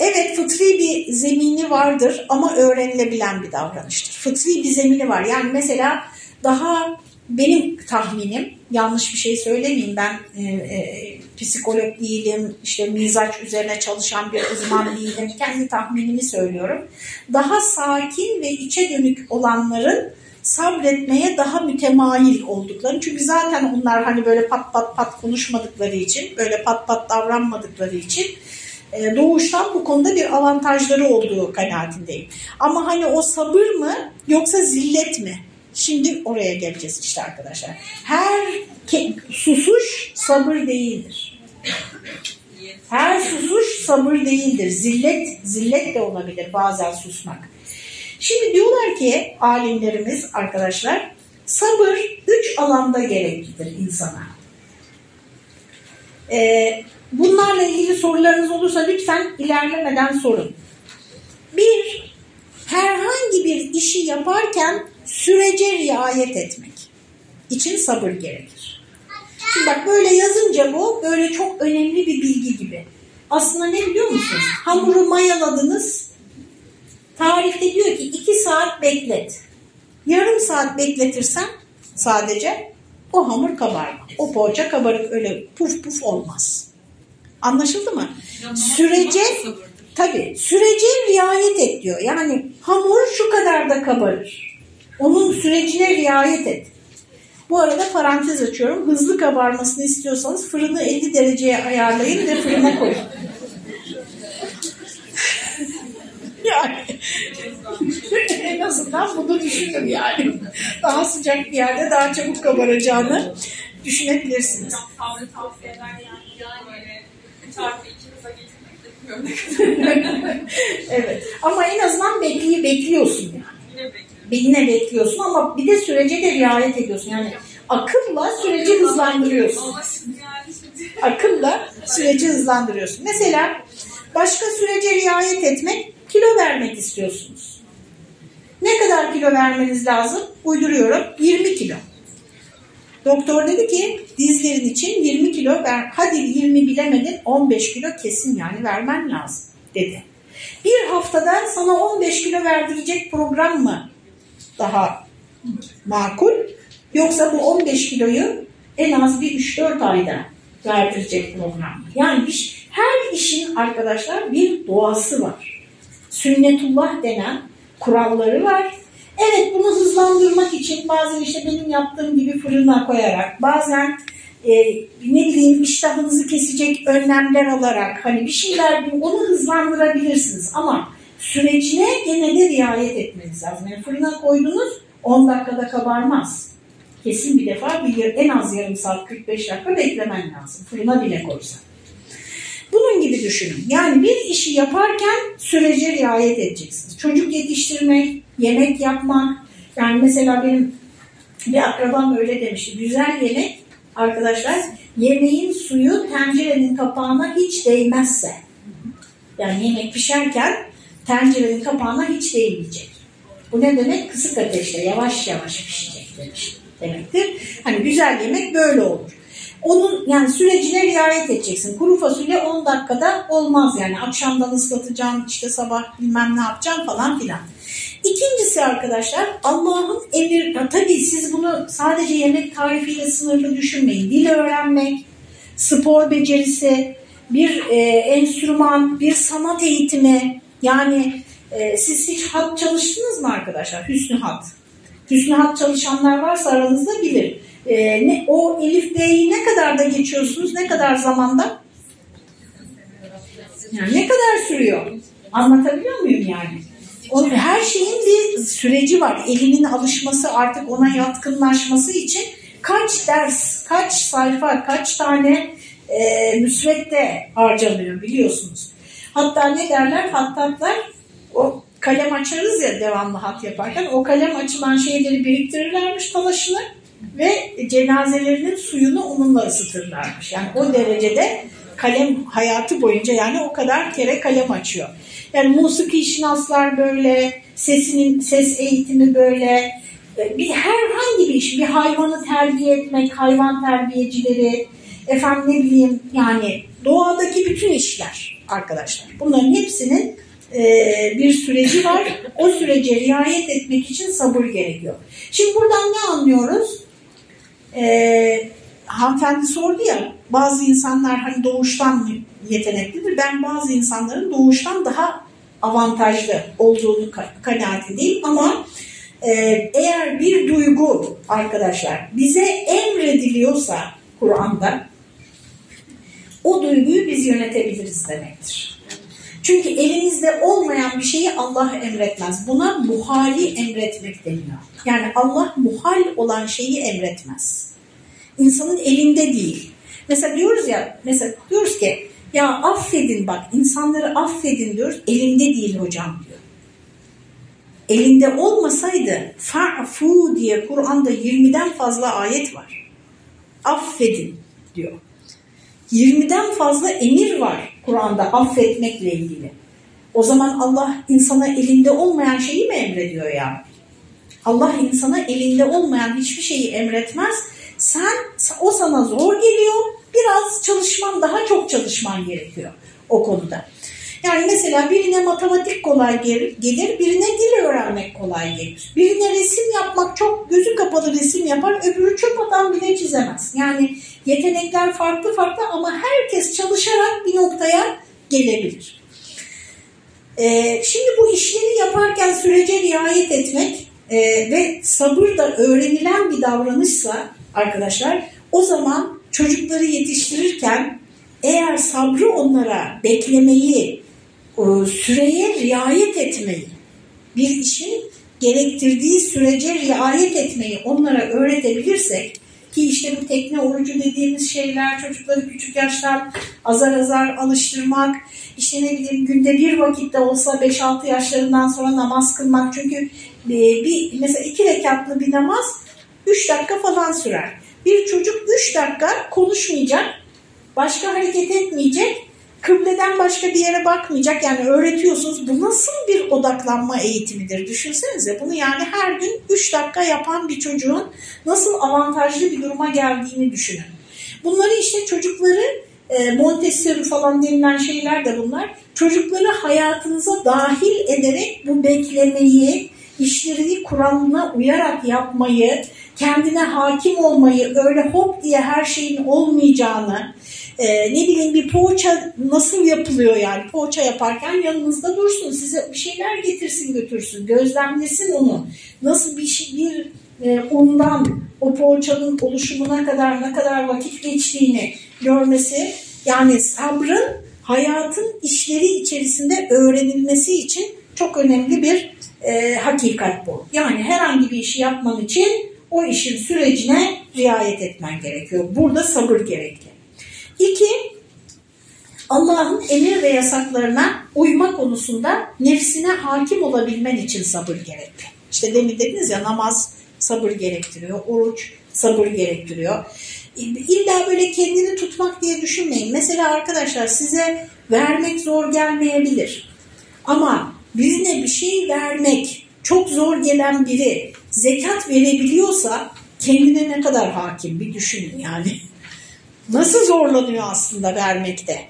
Evet fıtri bir zemini vardır ama öğrenilebilen bir davranıştır. Fıtri bir zemini var. Yani mesela daha benim tahminim yanlış bir şey söylemeyeyim ben e, e, psikolog değilim işte mizaç üzerine çalışan bir uzman değilim. Kendi tahminimi söylüyorum. Daha sakin ve içe dönük olanların sabretmeye daha mütemayil olduklarını çünkü zaten onlar hani böyle pat pat pat konuşmadıkları için böyle pat pat davranmadıkları için e, doğuştan bu konuda bir avantajları olduğu kanaatindeyim. Ama hani o sabır mı yoksa zillet mi Şimdi oraya geleceğiz işte arkadaşlar. Her susuş sabır değildir. Her susuş sabır değildir. Zillet, zillet de olabilir bazen susmak. Şimdi diyorlar ki alimlerimiz arkadaşlar sabır üç alanda gereklidir insana. Ee, bunlarla ilgili sorularınız olursa lütfen ilerlemeden sorun. Bir, herhangi bir işi yaparken sürece riayet etmek için sabır gerekir. Şimdi bak böyle yazınca bu böyle çok önemli bir bilgi gibi. Aslında ne biliyor musunuz? Hamuru mayaladınız. Tarifte diyor ki iki saat beklet. Yarım saat bekletirsen sadece o hamur kabarma. O poğaça kabarık öyle puf puf olmaz. Anlaşıldı mı? Sürece tabii sürece riayet et diyor. Yani hamur şu kadar da kabarır. Onun sürecine riayet et. Bu arada parantez açıyorum. Hızlı kabarmasını istiyorsanız fırını 50 dereceye ayarlayın ve fırına koyun. yani en azından bunu düşünür yani. Daha sıcak bir yerde daha çabuk kabaracağını düşünebilirsiniz. Tavrı tavsiye eder yani. Yani böyle çarpı ikinize getirmek de bilmiyorum ne kadar. Evet. Ama en azından bekliyor, bekliyorsun yani. Yine bekliyorsun ama bir de sürece de riayet ediyorsun. Yani akılla süreci hızlandırıyorsun. Akılla süreci hızlandırıyorsun. Mesela başka sürece riayet etmek, kilo vermek istiyorsunuz. Ne kadar kilo vermeniz lazım? Uyduruyorum. 20 kilo. Doktor dedi ki dizlerin için 20 kilo ver. Hadi 20 bilemedin 15 kilo kesin yani vermen lazım dedi. Bir haftada sana 15 kilo verdirecek program mı daha makul? Yoksa bu 15 kiloyu en az bir 3-4 ayda verdirecek program. Yani iş, her işin arkadaşlar bir doğası var. Sünnetullah denen kuralları var. Evet bunu hızlandırmak için bazen işte benim yaptığım gibi fırına koyarak bazen e, ne bileyim iştahınızı kesecek önlemler alarak hani bir şeyler onu hızlandırabilirsiniz ama sürecine gene de riayet etmeniz lazım. Yani fırına koydunuz 10 dakikada kabarmaz. Kesin bir defa bir, en az yarım saat 45 dakika beklemen lazım. Fırına bile koysan. Bunun gibi düşünün. Yani bir işi yaparken sürece riayet edeceksiniz. Çocuk yetiştirmek, yemek yapmak. Yani mesela benim bir akrabam öyle demişti. Güzel yemek arkadaşlar yemeğin suyu tencerenin kapağına hiç değmezse. Yani yemek pişerken tencerenin kapağına hiç değmeyecek. Bu ne demek? Kısık ateşte yavaş yavaş pişecek demiş, demektir. Hani güzel yemek böyle olur. Onun yani sürecine riayet edeceksin. Kuru fasulye 10 dakikada olmaz yani. Akşamdan ıslatacaksın, işte sabah bilmem ne yapacaksın falan filan. İkincisi arkadaşlar Allah'ın emir, tabii siz bunu sadece yemek tarifiyle sınırlı düşünmeyin. Dil öğrenmek, spor becerisi, bir e, enstrüman, bir sanat eğitimi. Yani e, siz hiç hat çalıştınız mı arkadaşlar? Hüsnü hat. Hüsnü hat çalışanlar varsa aranızda bilir. E, ne, o Elif B'yi ne kadar da geçiyorsunuz? Ne kadar zamanda? Yani ne kadar sürüyor? Anlatabiliyor muyum yani? O, her şeyin bir süreci var. Elinin alışması artık ona yatkınlaşması için kaç ders, kaç sayfa, kaç tane e, müsvedde harcanıyor biliyorsunuz. Hatta ne derler? Hattatlar o kalem açarız ya devamlı hat yaparken o kalem açılan şeyleri biriktirirlermiş talaşını ve cenazelerinin suyunu onunla ısıtırlarmış. Yani o derecede kalem hayatı boyunca yani o kadar kere kalem açıyor. Yani musiki şinaslar böyle, sesinin ses eğitimi böyle, bir herhangi bir iş, bir hayvanı terbiye etmek, hayvan terbiyecileri, efendim ne bileyim yani doğadaki bütün işler arkadaşlar. Bunların hepsinin e, bir süreci var. O sürece riayet etmek için sabır gerekiyor. Şimdi buradan ne anlıyoruz? E, hanımefendi sordu ya bazı insanlar hani doğuştan yeteneklidir. Ben bazı insanların doğuştan daha avantajlı olduğunu kanaatindeyim ama e, eğer bir duygu arkadaşlar bize emrediliyorsa Kur'an'da o duyguyu biz yönetebiliriz demektir. Çünkü elimizde olmayan bir şeyi Allah emretmez. Buna muhali emretmek deniyor. Yani Allah muhal olan şeyi emretmez. İnsanın elinde değil. Mesela diyoruz ya, mesela diyoruz ki ya affedin bak insanları affedin diyoruz. Elinde değil hocam diyor. Elinde olmasaydı fa'fu diye Kur'an'da 20'den fazla ayet var. Affedin diyor. 20'den fazla emir var Kur'an'da affetmekle ilgili. O zaman Allah insana elinde olmayan şeyi mi emrediyor ya? Allah insana elinde olmayan hiçbir şeyi emretmez. Sen o sana zor geliyor. Biraz çalışman, daha çok çalışman gerekiyor o konuda. Yani mesela birine matematik kolay gelir, birine dil öğrenmek kolay gelir. Birine resim yapmak çok gözü kapalı resim yapar, öbürü çöp atan bile çizemez. Yani yetenekler farklı farklı ama herkes çalışarak bir noktaya gelebilir. Ee, şimdi bu işleri yaparken sürece riayet etmek e, ve sabır da öğrenilen bir davranışsa arkadaşlar o zaman çocukları yetiştirirken eğer sabrı onlara beklemeyi, süreye riayet etmeyi, bir işin gerektirdiği sürece riayet etmeyi onlara öğretebilirsek ki işte bu tekne orucu dediğimiz şeyler çocukları küçük yaştan azar azar alıştırmak, işte ne bileyim günde bir vakitte olsa 5-6 yaşlarından sonra namaz kılmak. Çünkü e, bir mesela iki rekatlı bir namaz 3 dakika falan sürer. Bir çocuk 3 dakika konuşmayacak, başka hareket etmeyecek, kıbleden başka bir yere bakmayacak. Yani öğretiyorsunuz. Bu nasıl bir odaklanma eğitimidir? Düşünsenize bunu yani her gün 3 dakika yapan bir çocuğun nasıl avantajlı bir duruma geldiğini düşünün. Bunları işte çocukları e, Montessori falan denilen şeyler de bunlar. Çocukları hayatınıza dahil ederek bu beklemeyi, işlerini kuralına uyarak yapmayı, kendine hakim olmayı, öyle hop diye her şeyin olmayacağını, e, ne bileyim bir poğaça nasıl yapılıyor yani poğaça yaparken yanınızda dursun, size bir şeyler getirsin götürsün, gözlemlesin onu. Nasıl bir şey, bir e, undan o poğaçanın oluşumuna kadar ne kadar vakit geçtiğini görmesi, yani sabrın hayatın işleri içerisinde öğrenilmesi için çok önemli bir e, hakikat bu. Yani herhangi bir işi yapman için o işin sürecine riayet etmen gerekiyor. Burada sabır gerekli. İki, Allah'ın emir ve yasaklarına uyma konusunda nefsine hakim olabilmen için sabır gerekli. İşte demin dediniz ya namaz sabır gerektiriyor, oruç sabır gerektiriyor. İlla böyle kendini tutmak diye düşünmeyin. Mesela arkadaşlar size vermek zor gelmeyebilir. Ama birine bir şey vermek çok zor gelen biri zekat verebiliyorsa kendine ne kadar hakim bir düşünün yani. Nasıl zorlanıyor aslında vermekte.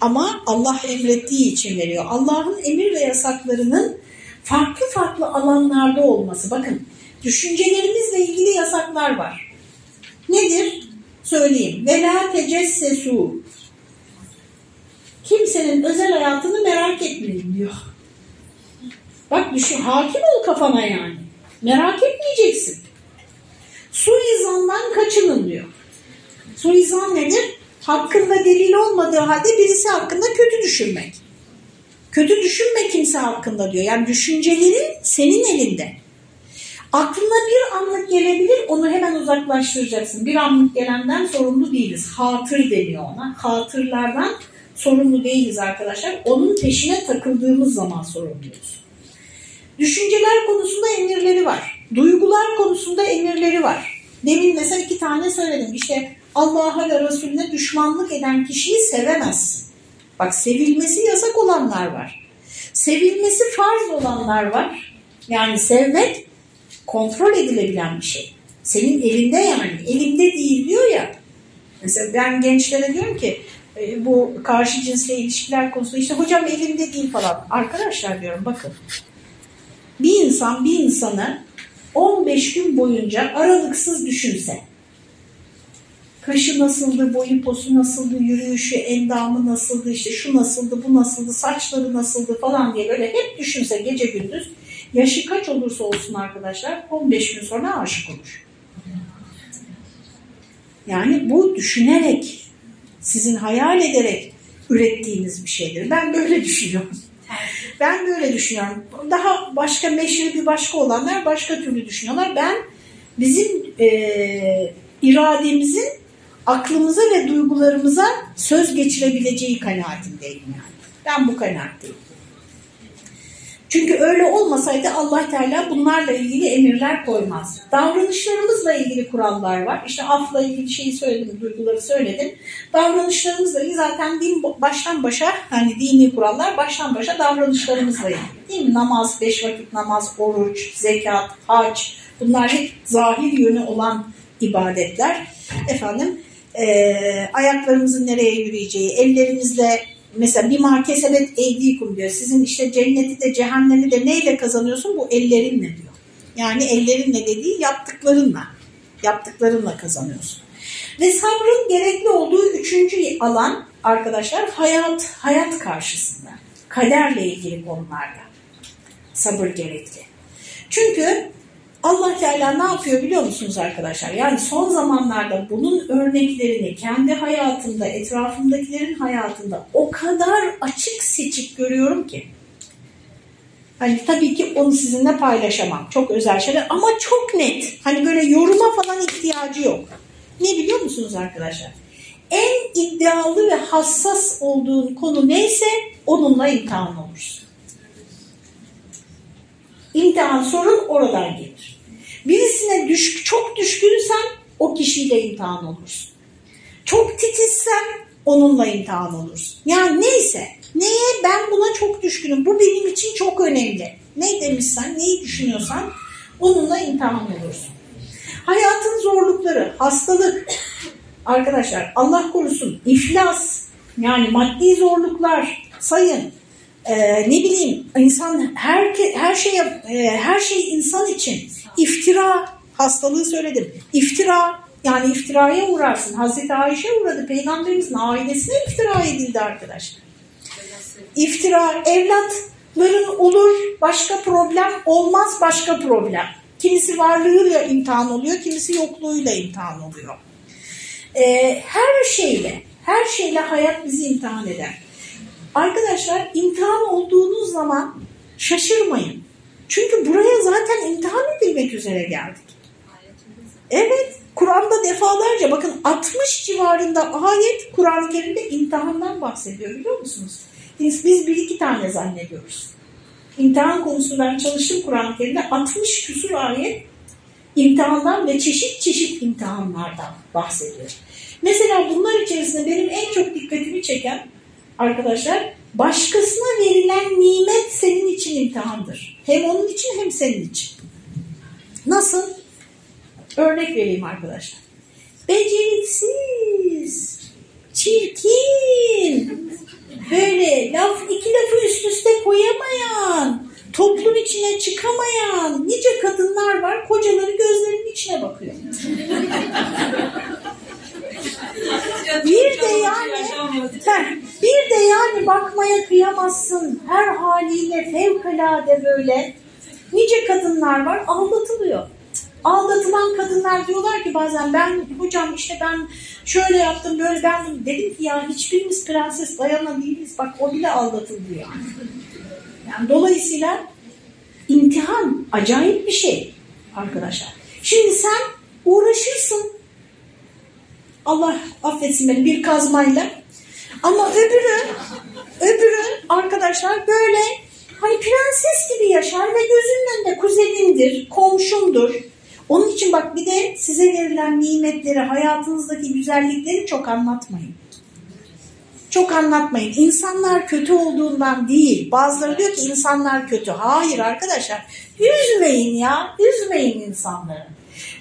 Ama Allah emrettiği için veriyor. Allah'ın emir ve yasaklarının farklı farklı alanlarda olması. Bakın düşüncelerimizle ilgili yasaklar var. Nedir? Söyleyeyim. Ve la tecessesu. Kimsenin özel hayatını merak etmeyin diyor. Bak düşün hakim ol kafana yani. Merak etmeyeceksin. Suizandan kaçının diyor. Suizan nedir? Hakkında delil olmadığı halde birisi hakkında kötü düşünmek. Kötü düşünme kimse hakkında diyor. Yani düşüncelerin senin elinde. Aklına bir anlık gelebilir onu hemen uzaklaştıracaksın. Bir anlık gelenden sorumlu değiliz. Hatır deniyor ona. Hatırlardan sorumlu değiliz arkadaşlar. Onun peşine takıldığımız zaman sorumluyuz. Düşünceler konusunda emirleri var. Duygular konusunda emirleri var. Demin mesela iki tane söyledim. İşte Allah'a ve Resulüne düşmanlık eden kişiyi sevemez. Bak sevilmesi yasak olanlar var. Sevilmesi farz olanlar var. Yani sevmek kontrol edilebilen bir şey. Senin elinde yani. Elimde değil diyor ya. Mesela ben gençlere diyorum ki e, bu karşı cinsle ilişkiler konusunda işte hocam elimde değil falan. Arkadaşlar diyorum bakın. Bir insan bir insanı 15 gün boyunca aralıksız düşünse kaşı nasıldı, boyu posu nasıldı, yürüyüşü, endamı nasıldı, işte şu nasıldı, bu nasıldı, saçları nasıldı falan diye böyle hep düşünse gece gündüz yaşı kaç olursa olsun arkadaşlar 15 gün sonra aşık olur. Yani bu düşünerek, sizin hayal ederek ürettiğiniz bir şeydir. Ben böyle düşünüyorum. Ben böyle düşünüyorum. Daha başka meşhur bir başka olanlar başka türlü düşünüyorlar. Ben bizim e, irademizin aklımıza ve duygularımıza söz geçirebileceği kanaatindeyim yani. Ben bu kanaatteyim. Çünkü öyle olmasaydı Allah Teala bunlarla ilgili emirler koymaz. Davranışlarımızla ilgili kurallar var. İşte afla ilgili şeyi söyledim, duyguları söyledim. Davranışlarımızla ilgili zaten din baştan başa, hani dini kurallar baştan başa davranışlarımızla ilgili. Değil mi? Namaz, beş vakit namaz, oruç, zekat, hac bunlar hep zahir yönü olan ibadetler. Efendim, e, ayaklarımızın nereye yürüyeceği, ellerimizle mesela bir markeselet eydikum diyor. Sizin işte cenneti de cehennemi de neyle kazanıyorsun? Bu ellerinle diyor. Yani ellerinle dediği yaptıklarınla. Yaptıklarınla kazanıyorsun. Ve sabrın gerekli olduğu üçüncü alan arkadaşlar hayat hayat karşısında. Kaderle ilgili konularda. Sabır gerekli. Çünkü Allah Teala ne yapıyor biliyor musunuz arkadaşlar? Yani son zamanlarda bunun örneklerini kendi hayatımda, etrafımdakilerin hayatında o kadar açık seçik görüyorum ki. Hani tabii ki onu sizinle paylaşamam. Çok özel şeyler ama çok net. Hani böyle yoruma falan ihtiyacı yok. Ne biliyor musunuz arkadaşlar? En iddialı ve hassas olduğun konu neyse onunla imtihan olursun. İmtihan sorun oradan gelir. Birisine düş, çok düşkünsen o kişiyle imtihan olursun. Çok titizsen onunla imtihan olursun. Yani neyse, neye ben buna çok düşkünüm, bu benim için çok önemli. Ne demişsen, neyi düşünüyorsan onunla imtihan olursun. Hayatın zorlukları, hastalık, arkadaşlar Allah korusun, iflas, yani maddi zorluklar sayın. Ee, ne bileyim insan her her şey her şey insan için iftira hastalığı söyledim. İftira yani iftiraya uğrarsın. Hazreti Ayşe uğradı. Peygamberimizin ailesine iftira edildi arkadaşlar. İftira, evlatların olur, başka problem olmaz, başka problem. Kimisi varlığıyla imtihan oluyor, kimisi yokluğuyla imtihan oluyor. Ee, her şeyle, her şeyle hayat bizi imtihan eder. Arkadaşlar imtihan olduğunuz zaman şaşırmayın. Çünkü buraya zaten imtihan edilmek üzere geldik. Evet, Kur'an'da defalarca bakın 60 civarında ayet Kur'an-ı Kerim'de imtihandan bahsediyor biliyor musunuz? Biz, biz bir iki tane zannediyoruz. İmtihan konusunda ben çalıştım Kur'an-ı Kerim'de 60 küsur ayet imtihandan ve çeşit çeşit imtihanlardan bahsediyor. Mesela bunlar içerisinde benim en çok dikkatimi çeken arkadaşlar başkasına verilen nimet senin için imtihandır. Hem onun için hem senin için. Nasıl? Örnek vereyim arkadaşlar. Beceriksiz, çirkin, böyle laf iki lafı üst üste koyamayan, toplum içine çıkamayan nice kadınlar var. Kocaları gözlerinin içine bakıyor. Bir de yani bir de yani bakmaya kıyamazsın. Her haliyle fevkalade böyle nice kadınlar var aldatılıyor. Aldatılan kadınlar diyorlar ki bazen ben hocam işte ben şöyle yaptım böyle ben dedim ki ya hiçbirimiz prenses Diana değiliz bak o bile aldatıldı yani. yani dolayısıyla imtihan acayip bir şey arkadaşlar. Şimdi sen uğraşırsın Allah affetsin beni bir kazmayla ama öbürü öbürü arkadaşlar böyle hani prenses gibi yaşar ve gözünün önünde kuzenindir, komşundur. Onun için bak bir de size verilen nimetleri, hayatınızdaki güzellikleri çok anlatmayın. Çok anlatmayın. İnsanlar kötü olduğundan değil. Bazıları diyor ki insanlar kötü. Hayır arkadaşlar. Üzmeyin ya. Üzmeyin insanları.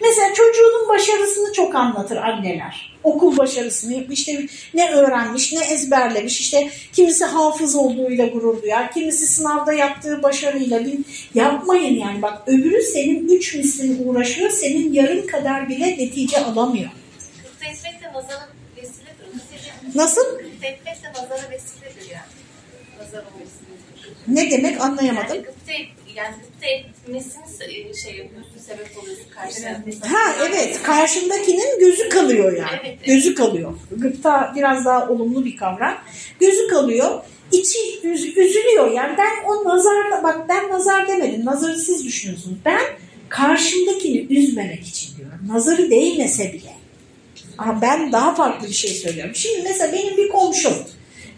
Mesela çocuğunun başarısını çok anlatır anneler. Okul başarısını, işte ne öğrenmiş, ne ezberlemiş, işte kimisi hafız olduğuyla gurur duyar, kimisi sınavda yaptığı başarıyla. Bir... Yapmayın yani bak öbürü senin üç mislini uğraşıyor, senin yarım kadar bile netice alamıyor. Kıpta etmek de nazara vesiledir. Nasıl? Kıpta etmek de nazara vesiledir yani. Nazar olması. Ne demek anlayamadım. Yani gıpta, yani etmesini şey yapıyorsun, sebep oluyorsun karşısında. Ha evet karşındakinin gözü kalıyor yani. Evet, evet. Gözü kalıyor. Gıpta biraz daha olumlu bir kavram. Gözü kalıyor. İçi üz- üzülüyor yani ben o nazarda bak ben nazar demedim nazarı siz düşünüyorsunuz. Ben karşımdakini üzmemek için diyorum. Nazarı değmese bile. Ama ben daha farklı bir şey söylüyorum. Şimdi mesela benim bir komşum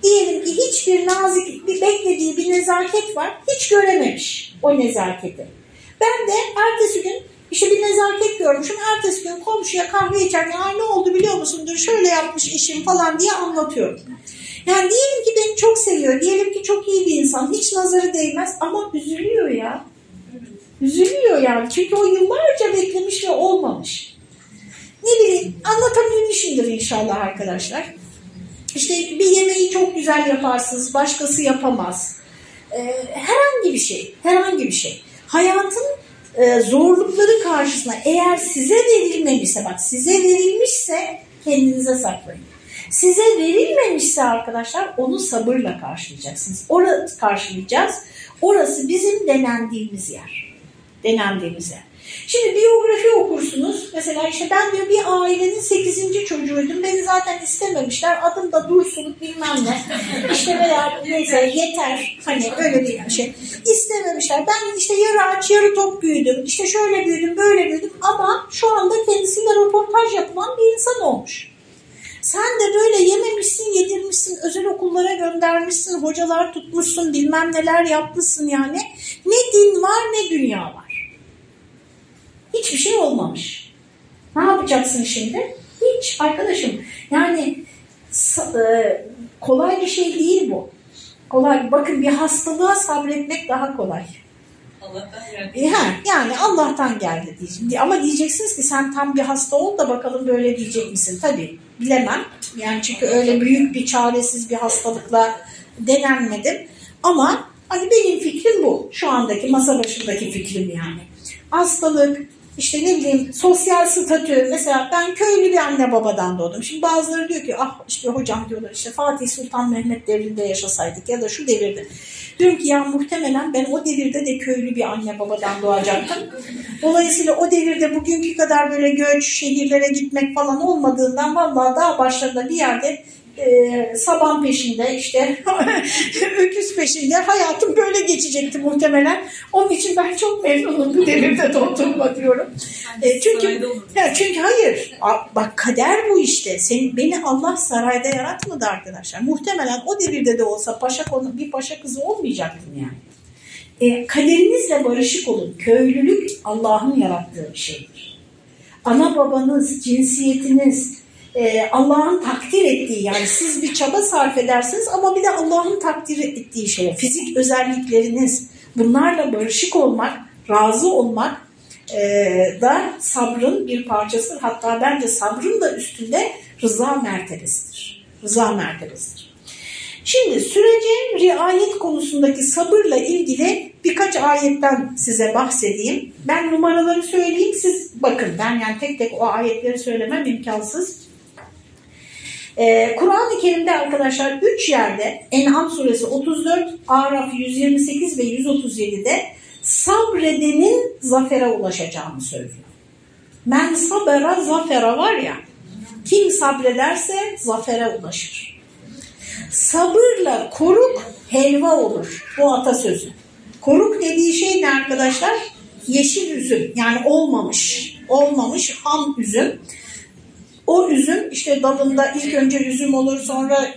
diyelim ki hiçbir nazik bir beklediği bir nezaket var hiç görememiş o nezaketi. Ben de ertesi gün işte bir nezaket görmüşüm. Ertesi gün komşuya kahve içerken Ay ne oldu biliyor musundur şöyle yapmış eşim falan diye anlatıyorum. Yani diyelim ki beni çok seviyor. Diyelim ki çok iyi bir insan. Hiç nazarı değmez ama üzülüyor ya. Üzülüyor yani. Çünkü o yıllarca beklemiş ve olmamış. Ne bileyim anlatabilmişimdir inşallah arkadaşlar. İşte bir yemeği çok güzel yaparsınız. Başkası yapamaz. Ee, herhangi bir şey. Herhangi bir şey. Hayatın e, zorlukları karşısında eğer size verilmemişse bak size verilmişse kendinize saklayın. Size verilmemişse arkadaşlar onu sabırla karşılayacaksınız. Orası karşılayacağız. Orası bizim denendiğimiz yer. Denendiğimiz yer. Şimdi biyografi okursunuz. Mesela işte ben diyor bir ailenin 8. çocuğuydum. Beni zaten istememişler. Adım da Dursun bilmem ne. İşte veya neyse yeter. Hani öyle bir şey. İstememişler. Ben işte yarı aç yarı tok büyüdüm. İşte şöyle büyüdüm böyle büyüdüm. Ama şu anda kendisiyle röportaj yapılan bir insan olmuş. Sen de böyle yememişsin, yedirmişsin, özel okullara göndermişsin, hocalar tutmuşsun, bilmem neler yapmışsın yani. Ne din var ne dünya var. Hiçbir şey olmamış. Ne yapacaksın şimdi? Hiç arkadaşım. Yani e, kolay bir şey değil bu. Kolay. Bakın bir hastalığa sabretmek daha kolay. Allah'tan geldi. E, ha, yani Allah'tan geldi diyeceğim. Ama diyeceksiniz ki sen tam bir hasta ol da bakalım böyle diyecek misin? Tabii bilemem. Yani çünkü öyle büyük bir çaresiz bir hastalıkla denenmedim. Ama hani benim fikrim bu. Şu andaki masa başındaki fikrim yani. Hastalık, işte ne bileyim sosyal statü mesela ben köylü bir anne babadan doğdum. Şimdi bazıları diyor ki ah işte hocam diyorlar işte Fatih Sultan Mehmet devrinde yaşasaydık ya da şu devirde. Diyorum ki ya muhtemelen ben o devirde de köylü bir anne babadan doğacaktım. Dolayısıyla o devirde bugünkü kadar böyle göç, şehirlere gitmek falan olmadığından vallahi daha başlarında bir yerde e, saban peşinde işte öküz peşinde hayatım böyle geçecekti muhtemelen. Onun için ben çok memnunum bu devirde doğduğuma diyorum. E, çünkü ya çünkü hayır bak kader bu işte. Sen, beni Allah sarayda yaratmadı arkadaşlar. Muhtemelen o devirde de olsa paşa konu bir paşa kızı olmayacaktım yani. E, kaderinizle barışık olun. Köylülük Allah'ın yarattığı bir şeydir. Ana babanız, cinsiyetiniz, e, Allah'ın takdir ettiği yani siz bir çaba sarf edersiniz ama bir de Allah'ın takdir ettiği şey fizik özellikleriniz bunlarla barışık olmak, razı olmak e, da sabrın bir parçasıdır. Hatta bence sabrın da üstünde rıza mertebesidir. Rıza mertebesidir. Şimdi sürece riayet konusundaki sabırla ilgili birkaç ayetten size bahsedeyim. Ben numaraları söyleyeyim siz bakın. Ben yani tek tek o ayetleri söylemem imkansız. Ee, Kur'an-ı Kerim'de arkadaşlar 3 yerde En'am suresi 34, Araf 128 ve 137'de sabredenin zafere ulaşacağını söylüyor. Men sabera zafera var ya, kim sabrederse zafere ulaşır. Sabırla koruk helva olur. Bu atasözü. Koruk dediği şey ne arkadaşlar? Yeşil üzüm yani olmamış. Olmamış ham üzüm. O üzüm işte dalında ilk önce üzüm olur sonra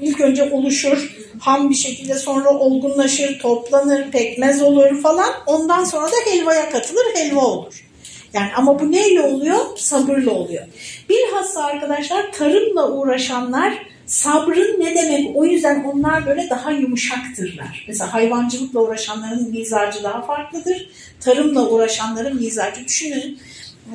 ilk önce oluşur ham bir şekilde sonra olgunlaşır, toplanır, pekmez olur falan. Ondan sonra da helvaya katılır, helva olur. Yani ama bu neyle oluyor? Sabırla oluyor. Bilhassa arkadaşlar tarımla uğraşanlar sabrın ne demek? O yüzden onlar böyle daha yumuşaktırlar. Mesela hayvancılıkla uğraşanların mizacı daha farklıdır. Tarımla uğraşanların mizacı. Düşünün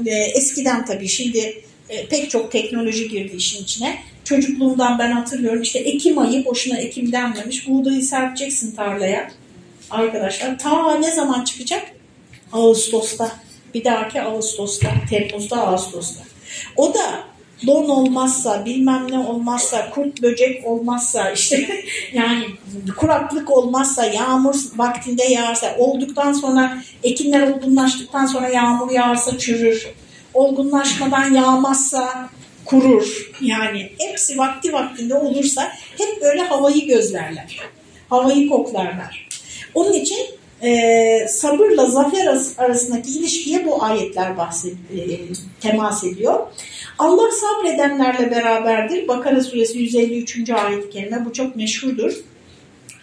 e, eskiden tabii şimdi e, pek çok teknoloji girdi işin içine. Çocukluğumdan ben hatırlıyorum işte Ekim ayı boşuna Ekim denmemiş. Buğdayı serpeceksin tarlaya. Arkadaşlar ta ne zaman çıkacak? Ağustos'ta. Bir dahaki Ağustos'ta. Temmuz'da Ağustos'ta. O da don olmazsa, bilmem ne olmazsa, kurt böcek olmazsa, işte yani kuraklık olmazsa, yağmur vaktinde yağarsa, olduktan sonra, ekinler olgunlaştıktan sonra yağmur yağarsa çürür olgunlaşmadan yağmazsa kurur. Yani hepsi vakti vaktinde olursa hep böyle havayı gözlerler. Havayı koklarlar. Onun için e, sabırla zafer arasındaki ilişkiye bu ayetler bahsed, e, temas ediyor. Allah sabredenlerle beraberdir. Bakara suresi 153. ayet-i kerime bu çok meşhurdur.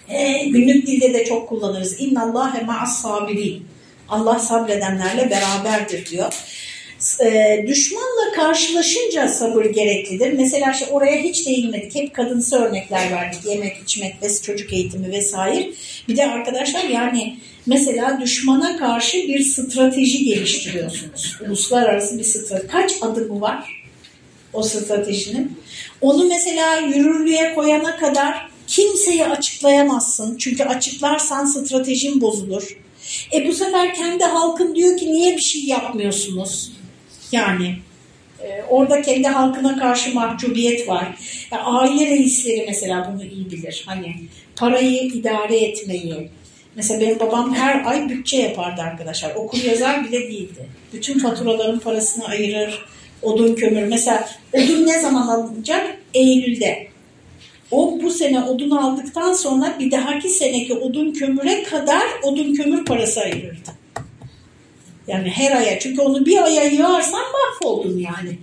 E, günlük dilde de çok kullanırız. İnna Allahe ma'as sabirin. Allah sabredenlerle beraberdir diyor e, düşmanla karşılaşınca sabır gereklidir. Mesela işte oraya hiç değinmedik. Hep kadınsı örnekler verdik. Yemek, içmek, çocuk eğitimi vesaire. Bir de arkadaşlar yani mesela düşmana karşı bir strateji geliştiriyorsunuz. Uluslararası bir strateji. Kaç adımı var o stratejinin? Onu mesela yürürlüğe koyana kadar kimseye açıklayamazsın. Çünkü açıklarsan stratejin bozulur. E bu sefer kendi halkın diyor ki niye bir şey yapmıyorsunuz? Yani e, orada kendi halkına karşı mahcubiyet var. Yani aile reisleri mesela bunu iyi bilir. Hani parayı idare etmeyi. Mesela benim babam her ay bütçe yapardı arkadaşlar. Okur yazar bile değildi. Bütün faturaların parasını ayırır. Odun kömür. Mesela odun ne zaman alınacak? Eylül'de. O bu sene odun aldıktan sonra bir dahaki seneki odun kömüre kadar odun kömür parası ayırırdı. Yani her aya. Çünkü onu bir aya yığarsan mahvoldun yani.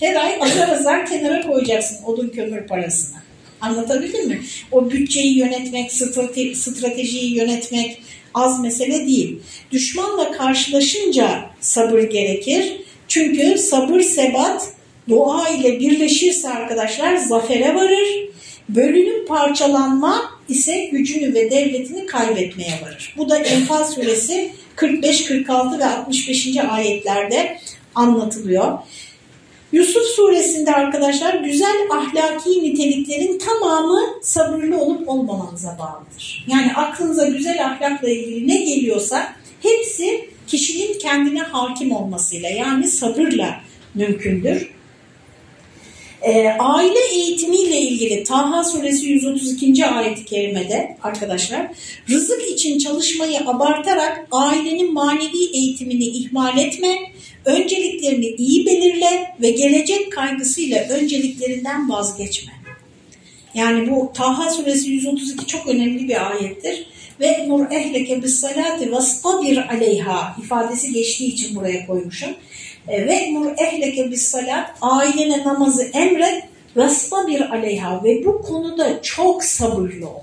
Her ay azar azar kenara koyacaksın odun kömür parasını. Anlatabildim mi? O bütçeyi yönetmek, strate stratejiyi yönetmek az mesele değil. Düşmanla karşılaşınca sabır gerekir. Çünkü sabır sebat dua ile birleşirse arkadaşlar zafere varır. Bölünüp parçalanma ise gücünü ve devletini kaybetmeye varır. Bu da Enfal suresi 45, 46 ve 65. ayetlerde anlatılıyor. Yusuf suresinde arkadaşlar güzel ahlaki niteliklerin tamamı sabırlı olup olmamanıza bağlıdır. Yani aklınıza güzel ahlakla ilgili ne geliyorsa hepsi kişinin kendine hakim olmasıyla yani sabırla mümkündür. E, aile eğitimiyle ilgili Taha suresi 132. ayet-i kerimede arkadaşlar rızık için çalışmayı abartarak ailenin manevi eğitimini ihmal etme, önceliklerini iyi belirle ve gelecek kaygısıyla önceliklerinden vazgeçme. Yani bu Taha suresi 132 çok önemli bir ayettir. Ve nur ehleke bis salati vastabir aleyha ifadesi geçtiği için buraya koymuşum. Ve nur ehleke bis salat ailene namazı emret vastabir aleyha ve bu konuda çok sabırlı ol.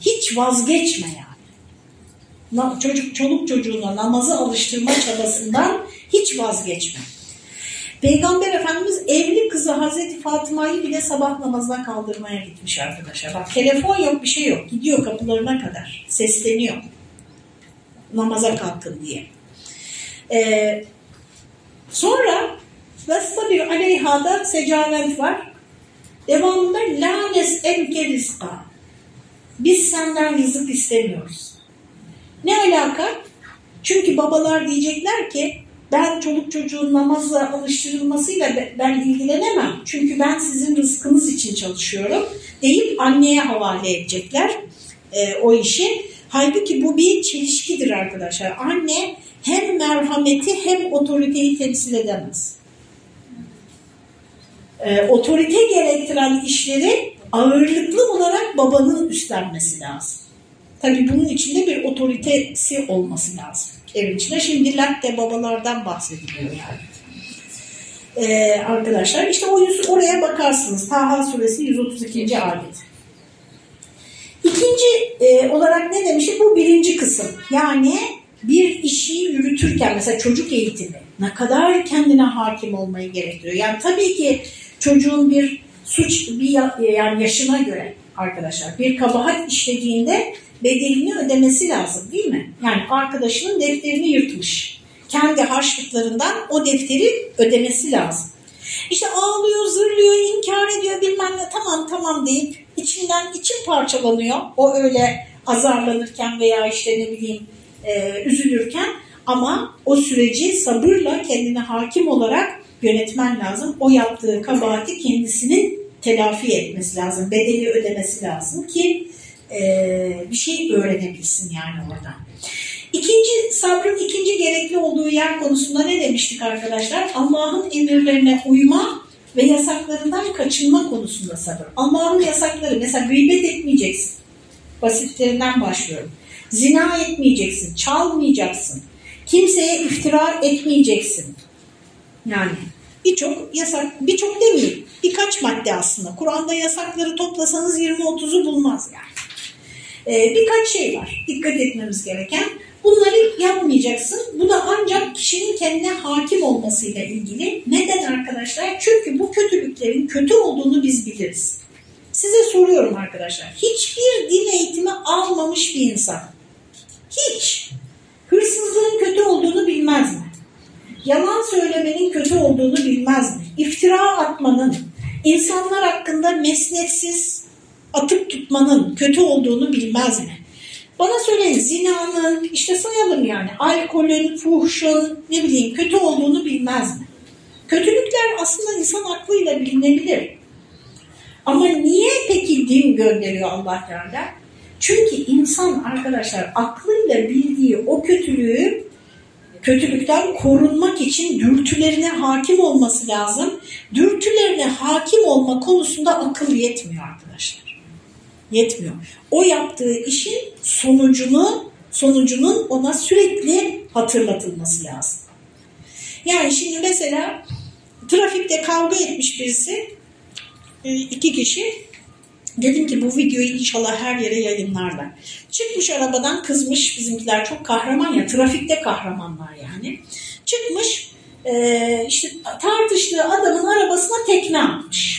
Hiç vazgeçme yani. Çocuk, çoluk çocuğuna namazı alıştırma çabasından hiç vazgeçme. Peygamber Efendimiz evli kızı Hazreti Fatıma'yı bile sabah namazına kaldırmaya gitmiş arkadaşlar. Bak telefon yok bir şey yok. Gidiyor kapılarına kadar. Sesleniyor. Namaza kalkın diye. Ee, sonra Vesta bir aleyhada secavent var. Devamında lanes enke rizka. Biz senden rızık istemiyoruz. Ne alaka? Çünkü babalar diyecekler ki ben çoluk çocuğun namazla alıştırılmasıyla ben ilgilenemem. Çünkü ben sizin rızkınız için çalışıyorum deyip anneye havale edecekler e, o işi. Halbuki bu bir çelişkidir arkadaşlar. Anne hem merhameti hem otoriteyi temsil edemez. E, otorite gerektiren işleri ağırlıklı olarak babanın üstlenmesi lazım. Tabii bunun içinde bir otoritesi olması lazım evin içinde. Şimdi latte babalardan bahsediliyor yani. Ee, arkadaşlar işte o yüz, oraya bakarsınız. Taha suresi 132. ayet. İkinci e, olarak ne demiştik? Bu birinci kısım. Yani bir işi yürütürken mesela çocuk eğitimi ne kadar kendine hakim olmayı gerektiriyor. Yani tabii ki çocuğun bir suç bir yani yaşına göre arkadaşlar bir kabahat işlediğinde bedelini ödemesi lazım değil mi? Yani arkadaşının defterini yırtmış. Kendi harçlıklarından o defteri ödemesi lazım. İşte ağlıyor, zırlıyor, inkar ediyor bilmem ne tamam tamam deyip içinden için parçalanıyor. O öyle azarlanırken veya işte ne bileyim e, üzülürken ama o süreci sabırla kendine hakim olarak yönetmen lazım. O yaptığı kabahati kendisinin telafi etmesi lazım. Bedeli ödemesi lazım ki e, bir şey öğrenebilsin yani oradan. İkinci, sabrın ikinci gerekli olduğu yer konusunda ne demiştik arkadaşlar? Allah'ın emirlerine uyma ve yasaklarından kaçınma konusunda sabır. Allah'ın yasakları mesela gıybet etmeyeceksin. Basitlerinden başlıyorum. Zina etmeyeceksin, çalmayacaksın. Kimseye iftira etmeyeceksin. Yani birçok yasak, birçok demeyeyim, birkaç madde aslında. Kur'an'da yasakları toplasanız 20-30'u bulmaz yani. Ee, birkaç şey var dikkat etmemiz gereken. Bunları yapmayacaksın. Bu da ancak kişinin kendine hakim olmasıyla ilgili. Neden arkadaşlar? Çünkü bu kötülüklerin kötü olduğunu biz biliriz. Size soruyorum arkadaşlar. Hiçbir din eğitimi almamış bir insan. Hiç. Hırsızlığın kötü olduğunu bilmez mi? Yalan söylemenin kötü olduğunu bilmez mi? İftira atmanın, insanlar hakkında mesnetsiz atıp tutmanın kötü olduğunu bilmez mi? Bana söyleyin zinanın işte sayalım yani alkolün, fuhşun ne bileyim kötü olduğunu bilmez mi? Kötülükler aslında insan aklıyla bilinebilir. Ama niye peki din gönderiyor Allah Teala? Çünkü insan arkadaşlar aklıyla bildiği o kötülüğü kötülükten korunmak için dürtülerine hakim olması lazım. Dürtülerine hakim olma konusunda akıl yetmiyor. Yetmiyor. O yaptığı işin sonucunu sonucunun ona sürekli hatırlatılması lazım. Yani şimdi mesela trafikte kavga etmiş birisi e, iki kişi dedim ki bu videoyu inşallah her yere yayınlarlar. Çıkmış arabadan kızmış bizimkiler çok kahraman ya trafikte kahramanlar yani. Çıkmış e, işte tartıştığı adamın arabasına tekme atmış.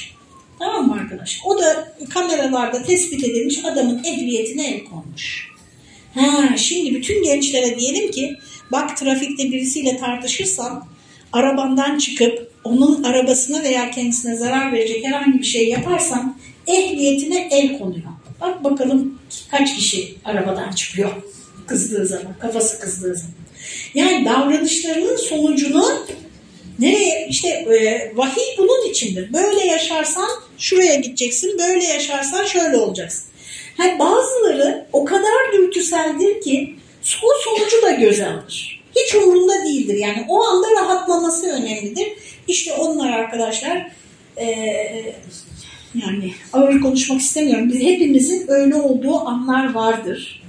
Tamam mı arkadaş? O da kameralarda tespit edilmiş adamın ehliyetine el konmuş. Ha, şimdi bütün gençlere diyelim ki bak trafikte birisiyle tartışırsan arabandan çıkıp onun arabasına veya kendisine zarar verecek herhangi bir şey yaparsan ehliyetine el konuyor. Bak bakalım kaç kişi arabadan çıkıyor kızdığı zaman, kafası kızdığı zaman. Yani davranışlarının sonucunu nereye işte e, vahiy bunun içindir. Böyle yaşarsan şuraya gideceksin, böyle yaşarsan şöyle olacaksın. Yani bazıları o kadar dürtüseldir ki o sonucu da göze alır. Hiç umurunda değildir. Yani o anda rahatlaması önemlidir. İşte onlar arkadaşlar e, yani ağır konuşmak istemiyorum. Biz hepimizin öyle olduğu anlar vardır.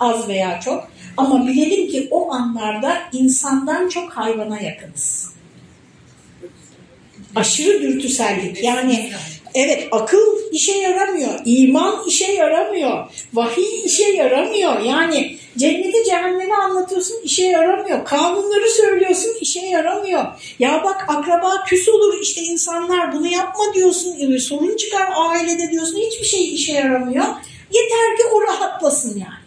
Az veya çok. Ama bilelim ki o anlarda insandan çok hayvana yakınız. Aşırı dürtüsellik. Yani evet akıl işe yaramıyor. iman işe yaramıyor. Vahiy işe yaramıyor. Yani cenneti cehennemi anlatıyorsun işe yaramıyor. Kanunları söylüyorsun işe yaramıyor. Ya bak akraba küs olur işte insanlar bunu yapma diyorsun. Sorun çıkar ailede diyorsun. Hiçbir şey işe yaramıyor. Yeter ki o rahatlasın yani.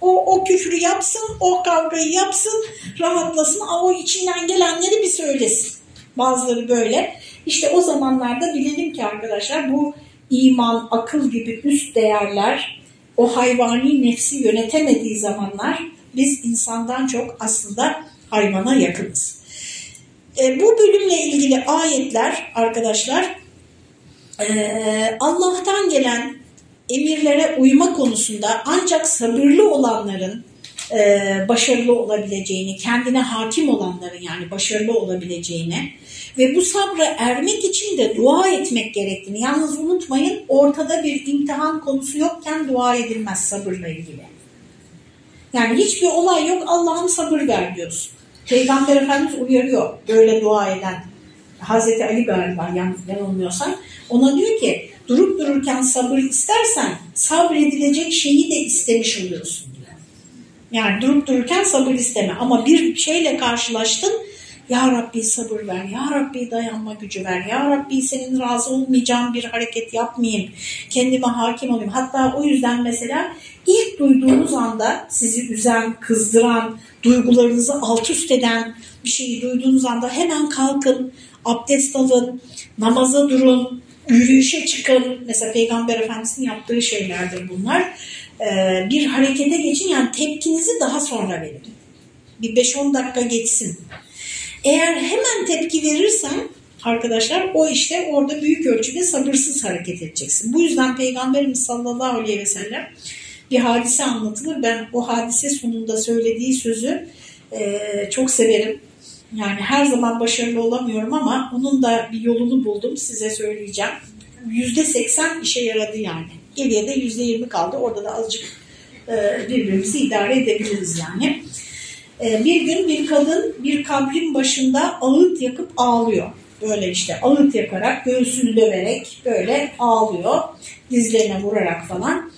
O, o küfrü yapsın, o kavgayı yapsın, rahatlasın. O içinden gelenleri bir söylesin. Bazıları böyle. İşte o zamanlarda bilelim ki arkadaşlar bu iman, akıl gibi üst değerler o hayvani nefsi yönetemediği zamanlar biz insandan çok aslında hayvana yakınız. E, bu bölümle ilgili ayetler arkadaşlar e, Allah'tan gelen emirlere uyma konusunda ancak sabırlı olanların e, başarılı olabileceğini, kendine hakim olanların yani başarılı olabileceğini ve bu sabra ermek için de dua etmek gerektiğini. Yalnız unutmayın ortada bir imtihan konusu yokken dua edilmez sabırla ilgili. Yani hiçbir olay yok Allah'ım sabır ver diyorsun. Peygamber Efendimiz uyarıyor böyle dua eden Hazreti Ali galiba yan, yanılmıyorsam ona diyor ki durup dururken sabır istersen sabredilecek şeyi de istemiş oluyorsun diyor. Yani durup dururken sabır isteme ama bir şeyle karşılaştın ya Rabbi sabır ver, Ya Rabbi dayanma gücü ver, Ya Rabbi senin razı olmayacağın bir hareket yapmayayım, kendime hakim olayım. Hatta o yüzden mesela ilk duyduğunuz anda sizi üzen, kızdıran, duygularınızı alt üst eden bir şeyi duyduğunuz anda hemen kalkın, abdest alın, namaza durun, yürüyüşe çıkın. Mesela Peygamber Efendimiz'in yaptığı şeylerdir bunlar. Ee, bir harekete geçin yani tepkinizi daha sonra verin. Bir 5-10 dakika geçsin. Eğer hemen tepki verirsen arkadaşlar o işte orada büyük ölçüde sabırsız hareket edeceksin. Bu yüzden Peygamberimiz sallallahu aleyhi ve sellem bir hadise anlatılır. Ben o hadise sonunda söylediği sözü e, çok severim. Yani her zaman başarılı olamıyorum ama onun da bir yolunu buldum size söyleyeceğim. Yüzde seksen işe yaradı yani. Geriye de yüzde yirmi kaldı. Orada da azıcık e, birbirimizi idare edebiliriz yani. E, bir gün bir kadın bir kabrin başında ağıt yakıp ağlıyor. Böyle işte ağıt yakarak, göğsünü döverek böyle ağlıyor. Dizlerine vurarak falan.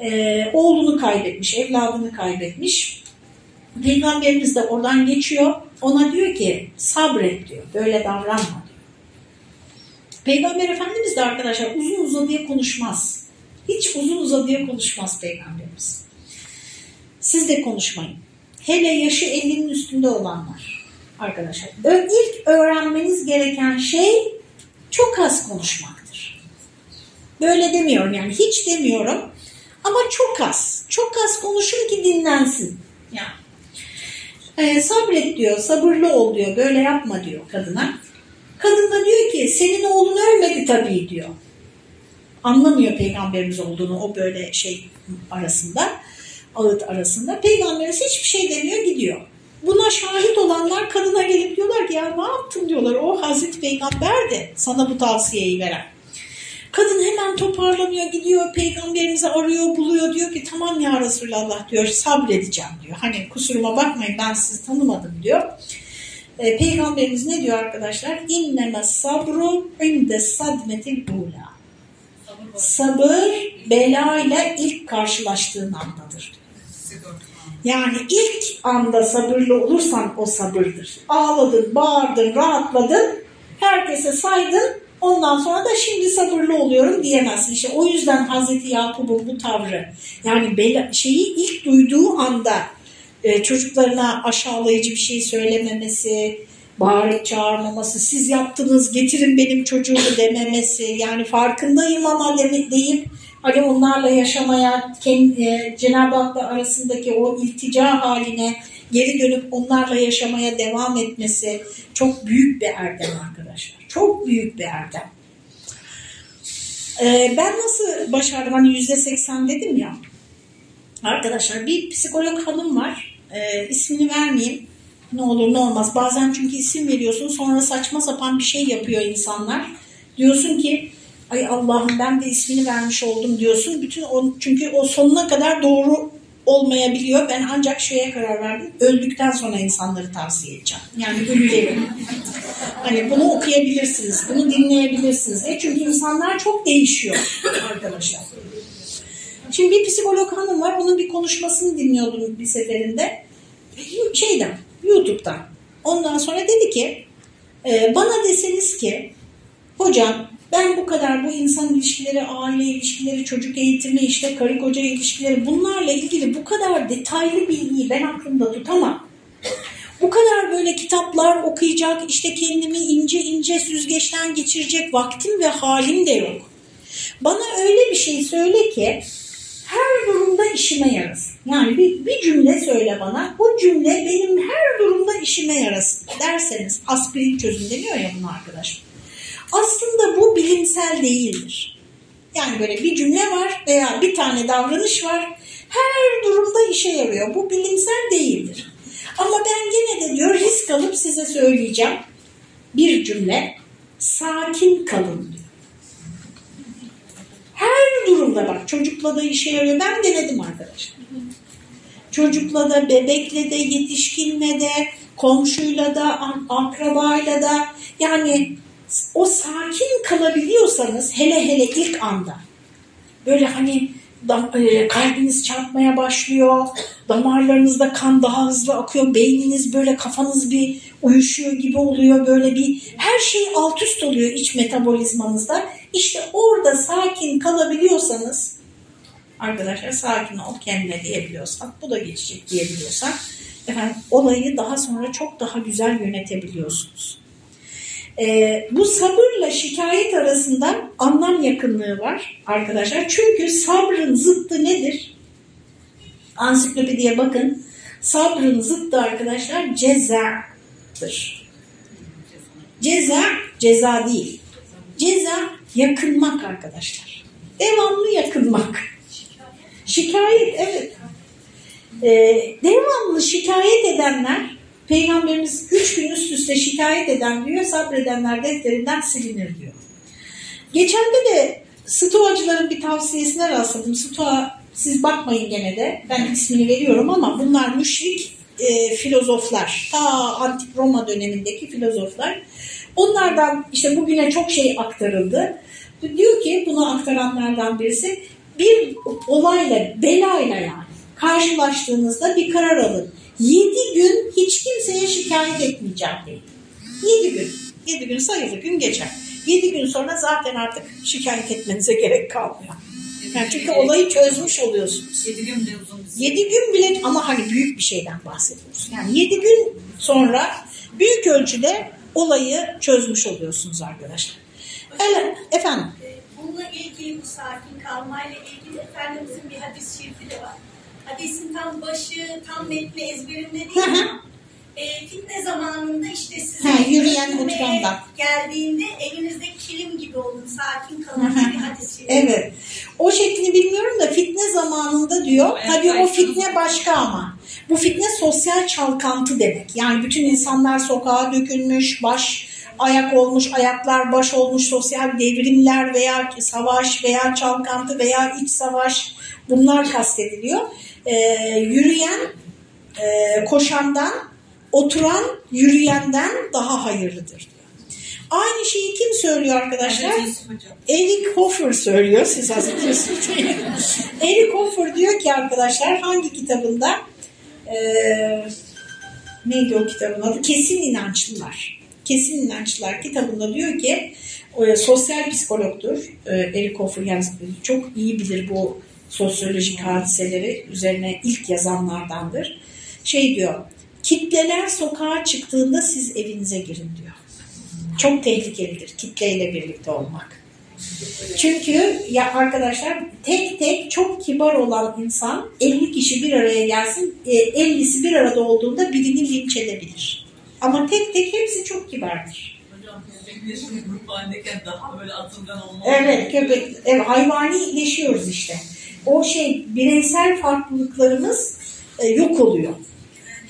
E, oğlunu kaybetmiş, evladını kaybetmiş. Peygamberimiz de oradan geçiyor. Ona diyor ki sabret diyor. Böyle davranma diyor. Peygamber Efendimiz de arkadaşlar uzun uzadıya konuşmaz. Hiç uzun uzadıya konuşmaz Peygamberimiz. Siz de konuşmayın. Hele yaşı 50'nin üstünde olanlar arkadaşlar. İlk öğrenmeniz gereken şey çok az konuşmaktır. Böyle demiyorum yani hiç demiyorum ama çok az. Çok az konuşun ki dinlensin. Yani. Ee, sabret diyor, sabırlı ol diyor, böyle yapma diyor kadına. Kadın da diyor ki senin oğlun ölmedi tabii diyor. Anlamıyor peygamberimiz olduğunu o böyle şey arasında ağıt arasında. Peygamberimiz hiçbir şey demiyor gidiyor. Buna şahit olanlar kadına gelip diyorlar ki ya ne yaptın diyorlar. O Hazreti Peygamber de sana bu tavsiyeyi veren. Kadın hemen toparlanıyor gidiyor peygamberimizi arıyor buluyor diyor ki tamam ya Resulallah diyor sabredeceğim diyor. Hani kusuruma bakmayın ben sizi tanımadım diyor. E, Peygamberimiz ne diyor arkadaşlar? İnneme sabru inde sadmetil ula. Sabır belayla ilk karşılaştığın andadır. Yani ilk anda sabırlı olursan o sabırdır. Ağladın, bağırdın, rahatladın, herkese saydın, ondan sonra da şimdi sabırlı oluyorum diyemezsin. İşte o yüzden Hazreti Yakup'un bu tavrı, yani şeyi ilk duyduğu anda e, çocuklarına aşağılayıcı bir şey söylememesi, bağırıp çağırmaması, siz yaptınız getirin benim çocuğumu dememesi, yani farkındayım ama deme, deyip hani onlarla yaşamaya, e, Cenab-ı Hak'la arasındaki o iltica haline geri dönüp onlarla yaşamaya devam etmesi çok büyük bir erdem arkadaşlar. Çok büyük bir erdem. Ee, ben nasıl başardım? Hani yüzde seksen dedim ya. Arkadaşlar bir psikolog hanım var. Ee, ismini vermeyeyim. Ne olur ne olmaz. Bazen çünkü isim veriyorsun sonra saçma sapan bir şey yapıyor insanlar. Diyorsun ki ay Allah'ım ben de ismini vermiş oldum diyorsun. Bütün o, çünkü o sonuna kadar doğru olmayabiliyor. Ben ancak şeye karar verdim. Öldükten sonra insanları tavsiye edeceğim. Yani ölüleri. Hani bunu okuyabilirsiniz, bunu dinleyebilirsiniz. E çünkü insanlar çok değişiyor arkadaşlar. Şimdi bir psikolog hanım var. Onun bir konuşmasını dinliyordum bir seferinde. Şeyden, YouTube'dan. Ondan sonra dedi ki e, bana deseniz ki hocam ben bu kadar bu insan ilişkileri, aile ilişkileri, çocuk eğitimi, işte karı koca ilişkileri bunlarla ilgili bu kadar detaylı bilgiyi ben aklımda tutamam. Bu kadar böyle kitaplar okuyacak, işte kendimi ince ince süzgeçten geçirecek vaktim ve halim de yok. Bana öyle bir şey söyle ki her durumda işime yarasın. Yani bir, bir cümle söyle bana, o cümle benim her durumda işime yarasın derseniz aspirin çözün deniyor ya bunu arkadaşlar. Aslında bu bilimsel değildir. Yani böyle bir cümle var veya bir tane davranış var. Her durumda işe yarıyor. Bu bilimsel değildir. Ama ben gene de diyor risk alıp size söyleyeceğim. Bir cümle sakin kalın diyor. Her durumda bak çocukla da işe yarıyor. Ben denedim arkadaşlar. Çocukla da, bebekle de, yetişkinle de, komşuyla da, akrabayla da yani o sakin kalabiliyorsanız hele hele ilk anda böyle hani e, kalbiniz çarpmaya başlıyor, damarlarınızda kan daha hızlı akıyor, beyniniz böyle kafanız bir uyuşuyor gibi oluyor, böyle bir her şey alt üst oluyor iç metabolizmanızda. İşte orada sakin kalabiliyorsanız, arkadaşlar sakin ol kendine diyebiliyorsak, bu da geçecek diyebiliyorsak, efendim, olayı daha sonra çok daha güzel yönetebiliyorsunuz. E, bu sabırla şikayet arasında anlam yakınlığı var arkadaşlar. Çünkü sabrın zıttı nedir? Ansiklopediye bakın. Sabrın zıttı arkadaşlar cezadır. Ceza, ceza değil. Ceza yakınmak arkadaşlar. Devamlı yakınmak. Şikayet, evet. Ee, devamlı şikayet edenler Peygamberimiz üç gün üst üste şikayet eden diyor, sabredenler defterinden silinir diyor. Geçen de Stoacıların bir tavsiyesine rastladım. Stoa siz bakmayın gene de ben ismini veriyorum ama bunlar müşrik e, filozoflar. Ta antik Roma dönemindeki filozoflar. Onlardan işte bugüne çok şey aktarıldı. Diyor ki bunu aktaranlardan birisi bir olayla, belayla yani karşılaştığınızda bir karar alın. Yedi gün hiç şikayet etmeyeceğim dedi. Yedi gün. Yedi gün sayılı gün geçer. Yedi gün sonra zaten artık şikayet etmenize gerek kalmıyor. Yani çünkü olayı çözmüş oluyorsunuz. Yedi gün bile uzun. Yedi gün bile ama hani büyük bir şeyden bahsediyoruz. Yani yedi gün sonra büyük ölçüde olayı çözmüş oluyorsunuz arkadaşlar. Evet, efendim. Bununla ilgili bu sakin kalmayla ilgili Efendimizin bir hadis şerifi de var hadisin tam başı, tam metni ezberimde değil. E, fitne zamanında işte size ha, yürüyen oturanda geldiğinde elinizde kilim gibi olun, sakin kalın bir hadis Evet. O şeklini bilmiyorum da fitne zamanında diyor. Tabii o fitne başka ama. Bu fitne sosyal çalkantı demek. Yani bütün insanlar sokağa dökülmüş, baş ayak olmuş, ayaklar baş olmuş, sosyal devrimler veya savaş veya çalkantı veya iç savaş bunlar kastediliyor. Ee, yürüyen e, koşandan, oturan yürüyenden daha hayırlıdır diyor. Aynı şeyi kim söylüyor arkadaşlar? Eric Hoffer söylüyor. Siz Hazreti Yusuf. Eric Hoffer diyor ki arkadaşlar hangi kitabında Ee, neydi o kitabın adı? Kesin İnançlılar. Kesin İnançlılar kitabında diyor ki e, sosyal psikologdur e, Eric Hoffer yani çok iyi bilir bu sosyolojik hadiseleri üzerine ilk yazanlardandır. Şey diyor kitleler sokağa çıktığında siz evinize girin diyor. Çok tehlikelidir kitleyle birlikte olmak. Çünkü ya arkadaşlar tek tek çok kibar olan insan 50 kişi bir araya gelsin e, 50'si bir arada olduğunda birini linç edebilir. Ama tek tek hepsi çok kibardır. Hocam köpeklerin grup halindeyken daha böyle atılgan olma. Evet köpek evet, hayvanileşiyoruz işte. O şey bireysel farklılıklarımız e, yok oluyor.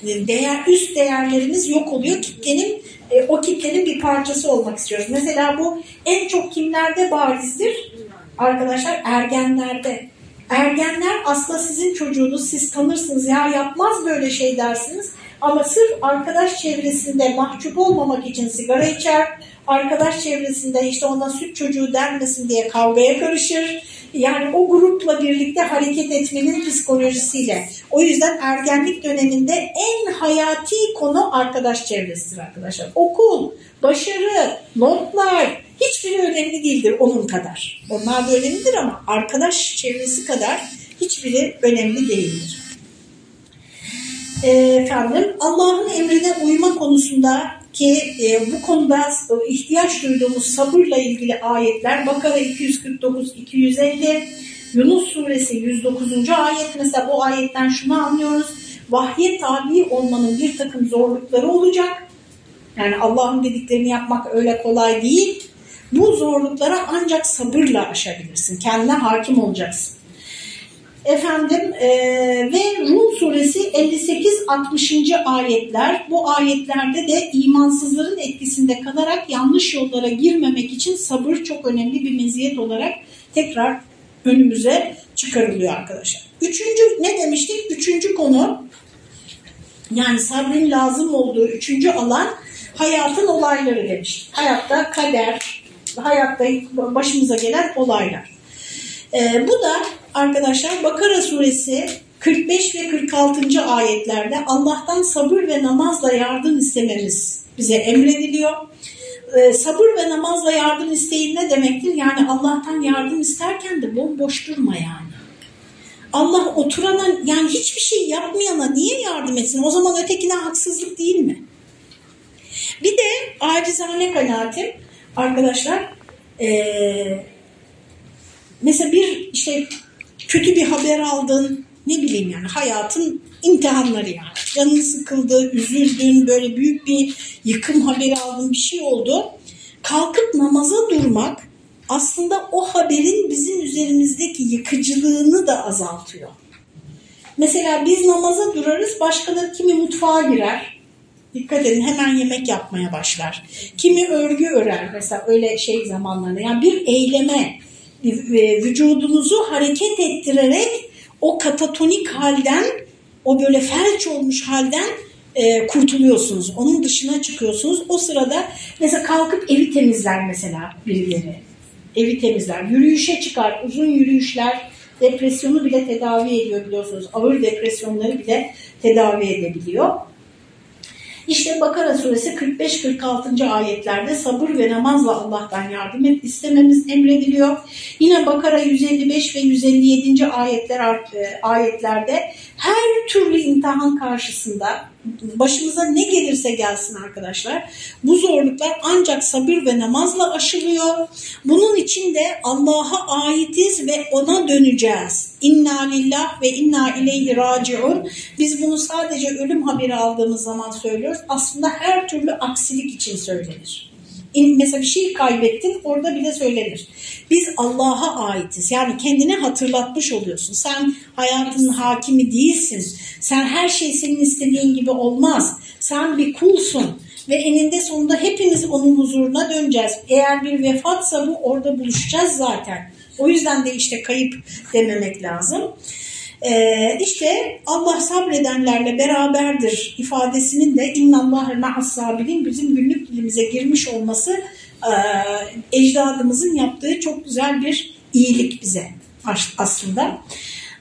E, Değer üst değerlerimiz yok oluyor. Kitlenin e, o kitlenin bir parçası olmak istiyoruz. Mesela bu en çok kimlerde barizdir? Arkadaşlar ergenlerde. Ergenler aslında sizin çocuğunuz, siz tanırsınız ya yapmaz böyle şey dersiniz. Ama sırf arkadaş çevresinde mahcup olmamak için sigara içer, arkadaş çevresinde işte ona süt çocuğu denmesin diye kavgaya karışır. Yani o grupla birlikte hareket etmenin psikolojisiyle. O yüzden ergenlik döneminde en hayati konu arkadaş çevresidir arkadaşlar. Okul, başarı, notlar hiçbiri önemli değildir onun kadar. Onlar da önemlidir ama arkadaş çevresi kadar hiçbiri önemli değildir. Ee, Efendim Allah'ın emrine uyma konusunda ki e, bu konuda ihtiyaç duyduğumuz sabırla ilgili ayetler Bakara 249-250 Yunus suresi 109. ayet mesela bu ayetten şunu anlıyoruz. Vahye tabi olmanın bir takım zorlukları olacak. Yani Allah'ın dediklerini yapmak öyle kolay değil. Bu zorluklara ancak sabırla aşabilirsin. Kendine hakim olacaksın. Efendim e, ve Rum suresi 58-60. ayetler bu ayetlerde de imansızların etkisinde kalarak yanlış yollara girmemek için sabır çok önemli bir meziyet olarak tekrar önümüze çıkarılıyor arkadaşlar. Üçüncü ne demiştik? Üçüncü konu yani sabrın lazım olduğu üçüncü alan hayatın olayları demiştik. Hayatta kader, hayatta başımıza gelen olaylar. Ee, bu da arkadaşlar Bakara suresi 45 ve 46. ayetlerde Allah'tan sabır ve namazla yardım istememiz bize emrediliyor. Ee, sabır ve namazla yardım isteyin ne demektir? Yani Allah'tan yardım isterken de bomboş durma yani. Allah oturana yani hiçbir şey yapmayana niye yardım etsin? O zaman ötekine haksızlık değil mi? Bir de acizane kanaatim arkadaşlar ee, mesela bir işte kötü bir haber aldın ne bileyim yani hayatın imtihanları yani. Canın sıkıldı, üzüldün, böyle büyük bir yıkım haberi aldın bir şey oldu. Kalkıp namaza durmak aslında o haberin bizim üzerimizdeki yıkıcılığını da azaltıyor. Mesela biz namaza durarız, başkaları kimi mutfağa girer. Dikkat edin hemen yemek yapmaya başlar. Kimi örgü örer mesela öyle şey zamanlarında. Yani bir eyleme, vücudunuzu hareket ettirerek o katatonik halden, o böyle felç olmuş halden e, kurtuluyorsunuz. Onun dışına çıkıyorsunuz. O sırada mesela kalkıp evi temizler mesela birileri. Evi temizler. Yürüyüşe çıkar. Uzun yürüyüşler depresyonu bile tedavi ediyor biliyorsunuz. Ağır depresyonları bile tedavi edebiliyor. İşte Bakara suresi 45-46. ayetlerde sabır ve namazla Allah'tan yardım et istememiz emrediliyor. Yine Bakara 155 ve 157. ayetler ayetlerde her türlü imtihan karşısında başımıza ne gelirse gelsin arkadaşlar bu zorluklar ancak sabır ve namazla aşılıyor. Bunun için de Allah'a aitiz ve ona döneceğiz. İnna lillah ve inna ileyhi raciun. Biz bunu sadece ölüm haberi aldığımız zaman söylüyoruz. Aslında her türlü aksilik için söylenir. Mesela bir şey kaybettin orada bile söylenir. Biz Allah'a aitiz. Yani kendine hatırlatmış oluyorsun. Sen hayatının hakimi değilsin. Sen her şey senin istediğin gibi olmaz. Sen bir kulsun ve eninde sonunda hepimiz onun huzuruna döneceğiz. Eğer bir vefatsa bu orada buluşacağız zaten. O yüzden de işte kayıp dememek lazım. Ee, işte Allah sabredenlerle beraberdir ifadesinin de innallâhe ma'as sabirin bizim günlük dilimize girmiş olması e, ecdadımızın yaptığı çok güzel bir iyilik bize as- aslında.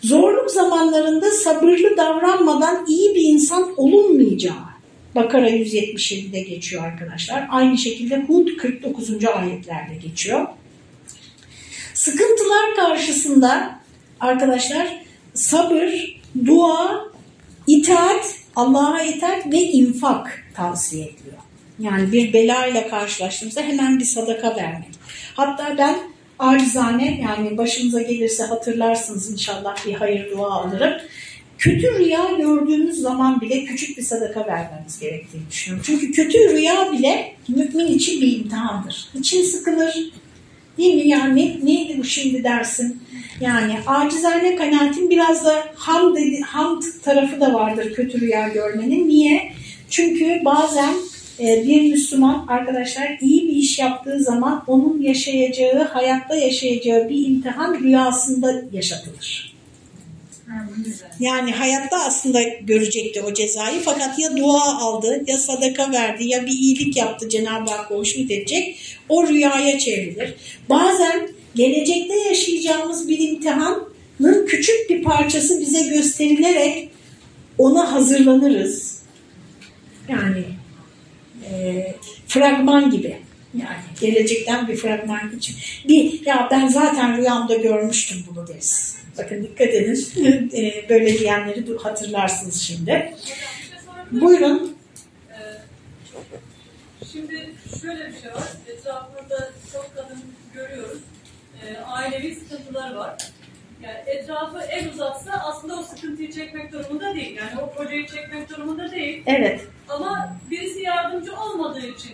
Zorluk zamanlarında sabırlı davranmadan iyi bir insan olunmayacağı Bakara 177'de geçiyor arkadaşlar. Aynı şekilde Hud 49. ayetlerde geçiyor. Sıkıntılar karşısında arkadaşlar sabır, dua, itaat, Allah'a itaat ve infak tavsiye ediliyor. Yani bir bela ile karşılaştığımızda hemen bir sadaka vermek. Hatta ben acizane yani başımıza gelirse hatırlarsınız inşallah bir hayır dua alırım. Kötü rüya gördüğümüz zaman bile küçük bir sadaka vermemiz gerektiğini düşünüyorum. Çünkü kötü rüya bile mümin için bir imtihandır. İçin sıkılır, Değil mi? Yani neydi bu şimdi dersin? Yani acizane kanaatim biraz da ham dedi, hamd tarafı da vardır kötü rüya görmenin. Niye? Çünkü bazen e, bir Müslüman arkadaşlar iyi bir iş yaptığı zaman onun yaşayacağı, hayatta yaşayacağı bir imtihan rüyasında yaşatılır. Yani hayatta aslında görecekti o cezayı fakat ya dua aldı ya sadaka verdi ya bir iyilik yaptı Cenab-ı Hakk'a hoşnut edecek o rüyaya çevrilir. Bazen gelecekte yaşayacağımız bir imtihanın küçük bir parçası bize gösterilerek ona hazırlanırız. Yani e, fragman gibi. Yani gelecekten bir fragman için. Bir, ya ben zaten rüyamda görmüştüm bunu deriz. Bakın dikkat edin. E, Böyle diyenleri hatırlarsınız şimdi. Buyurun. Ee, Şimdi şöyle bir şey var. Etrafımızda çok kadın görüyoruz. Ee, ailevi sıkıntıları var. Yani etrafı el uzatsa aslında o sıkıntıyı çekmek durumunda değil. Yani o projeyi çekmek durumunda değil. Evet. Ama birisi yardımcı olmadığı için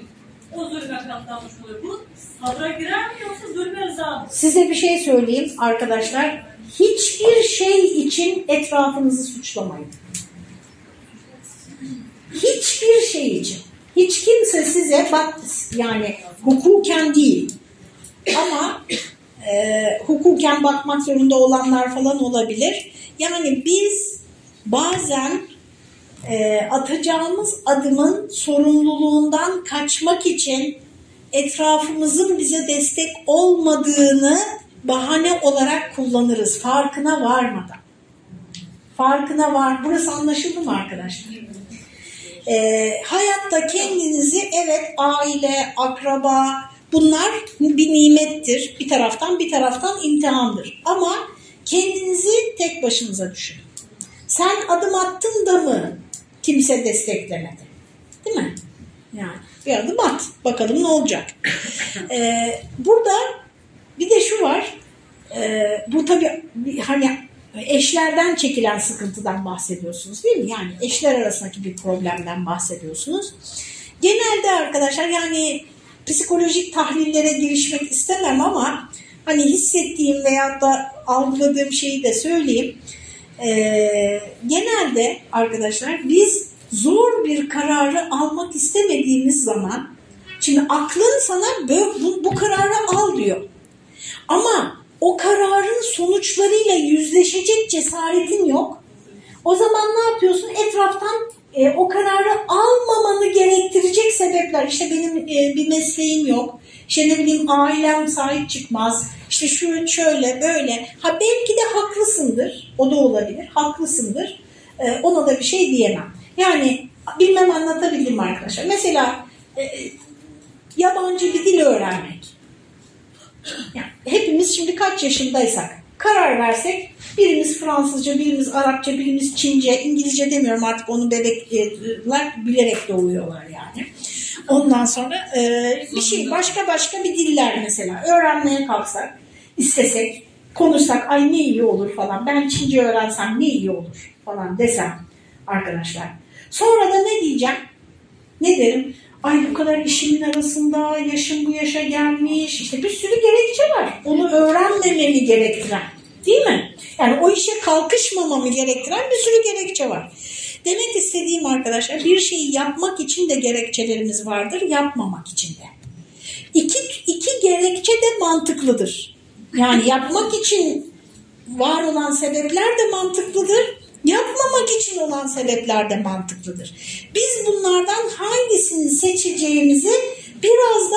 o zulme katlanmış oluyor. Bu sabra girer mi yoksa zulme rıza mı? Size bir şey söyleyeyim arkadaşlar. Hiçbir şey için etrafınızı suçlamayın. Hiçbir şey için. Hiç kimse size bak yani hukuken değil ama e, hukuken bakmak zorunda olanlar falan olabilir. Yani biz bazen e, atacağımız adımın sorumluluğundan kaçmak için etrafımızın bize destek olmadığını bahane olarak kullanırız farkına varmadan. Farkına var. Burası anlaşıldı mı arkadaşlar? Ee, hayatta kendinizi evet aile, akraba bunlar bir nimettir. Bir taraftan bir taraftan imtihandır. Ama kendinizi tek başınıza düşünün. Sen adım attın da mı kimse desteklemedi? Değil mi? Yani bir adım at. Bakalım ne olacak. Ee, burada bir de şu var. Ee, bu tabii hani eşlerden çekilen sıkıntıdan bahsediyorsunuz değil mi? Yani eşler arasındaki bir problemden bahsediyorsunuz. Genelde arkadaşlar yani psikolojik tahlillere girişmek istemem ama hani hissettiğim veyahut da algıladığım şeyi de söyleyeyim. Ee, genelde arkadaşlar biz zor bir kararı almak istemediğimiz zaman şimdi aklın sana bu, bu, bu kararı al diyor. Ama o kararın sonuçlarıyla yüzleşecek cesaretin yok. O zaman ne yapıyorsun? Etraftan e, o kararı almamanı gerektirecek sebepler. İşte benim e, bir mesleğim yok. İşte ne bileyim ailem sahip çıkmaz. İşte şu şöyle böyle. Ha belki de haklısındır. O da olabilir. Haklısındır. E, ona da bir şey diyemem. Yani bilmem anlatabildim mi arkadaşlar. Mesela e, yabancı bir dil öğrenmek. Yani hepimiz şimdi kaç yaşındaysak karar versek birimiz Fransızca, birimiz Arapça, birimiz Çince, İngilizce demiyorum artık onu bebekler bilerek doğuyorlar yani. Ondan sonra e, bir şey başka başka bir diller mesela öğrenmeye kalksak, istesek, konuşsak ay ne iyi olur falan ben Çince öğrensem ne iyi olur falan desem arkadaşlar. Sonra da ne diyeceğim? Ne derim? Ay bu kadar işimin arasında yaşım bu yaşa gelmiş. İşte bir sürü gerekçe var. Onu öğrenmememi gerektiren. Değil mi? Yani o işe kalkışmamamı gerektiren bir sürü gerekçe var. Demek istediğim arkadaşlar bir şeyi yapmak için de gerekçelerimiz vardır, yapmamak için de. İki, iki gerekçe de mantıklıdır. Yani yapmak için var olan sebepler de mantıklıdır. Yapmamak için olan sebepler de mantıklıdır. Biz bunlardan hangisini seçeceğimizi biraz da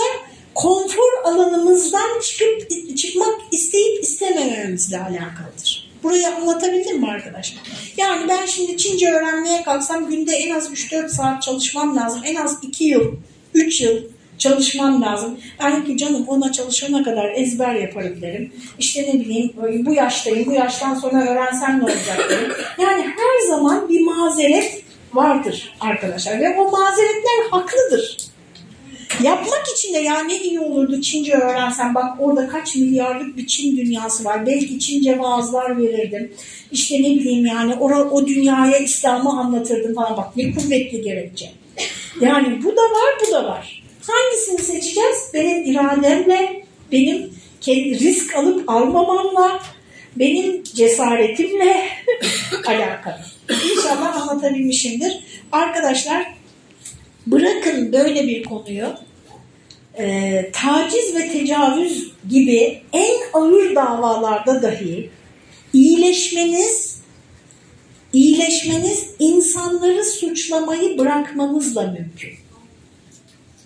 konfor alanımızdan çıkıp çıkmak isteyip istemememizle alakalıdır. Burayı anlatabildim mi arkadaşlar? Yani ben şimdi Çince öğrenmeye kalksam günde en az 3-4 saat çalışmam lazım. En az 2 yıl, 3 yıl çalışmam lazım. Yani ki canım ona çalışana kadar ezber yaparım derim. İşte ne bileyim bu yaştayım, bu yaştan sonra öğrensem ne olacak derim. Yani her zaman bir mazeret vardır arkadaşlar ve o mazeretler haklıdır. Yapmak için de ya ne iyi olurdu Çince öğrensem. Bak orada kaç milyarlık bir Çin dünyası var. Belki Çince vaazlar verirdim. İşte ne bileyim yani o, o dünyaya İslam'ı anlatırdım falan. Bak ne kuvvetli gerekçe. Yani bu da var bu da var. Hangisini seçeceğiz? Benim irademle, benim kendi risk alıp almamamla, benim cesaretimle alakalı. İnşallah anlatabilmişimdir. Arkadaşlar bırakın böyle bir konuyu e, taciz ve tecavüz gibi en ağır davalarda dahi iyileşmeniz iyileşmeniz insanları suçlamayı bırakmanızla mümkün.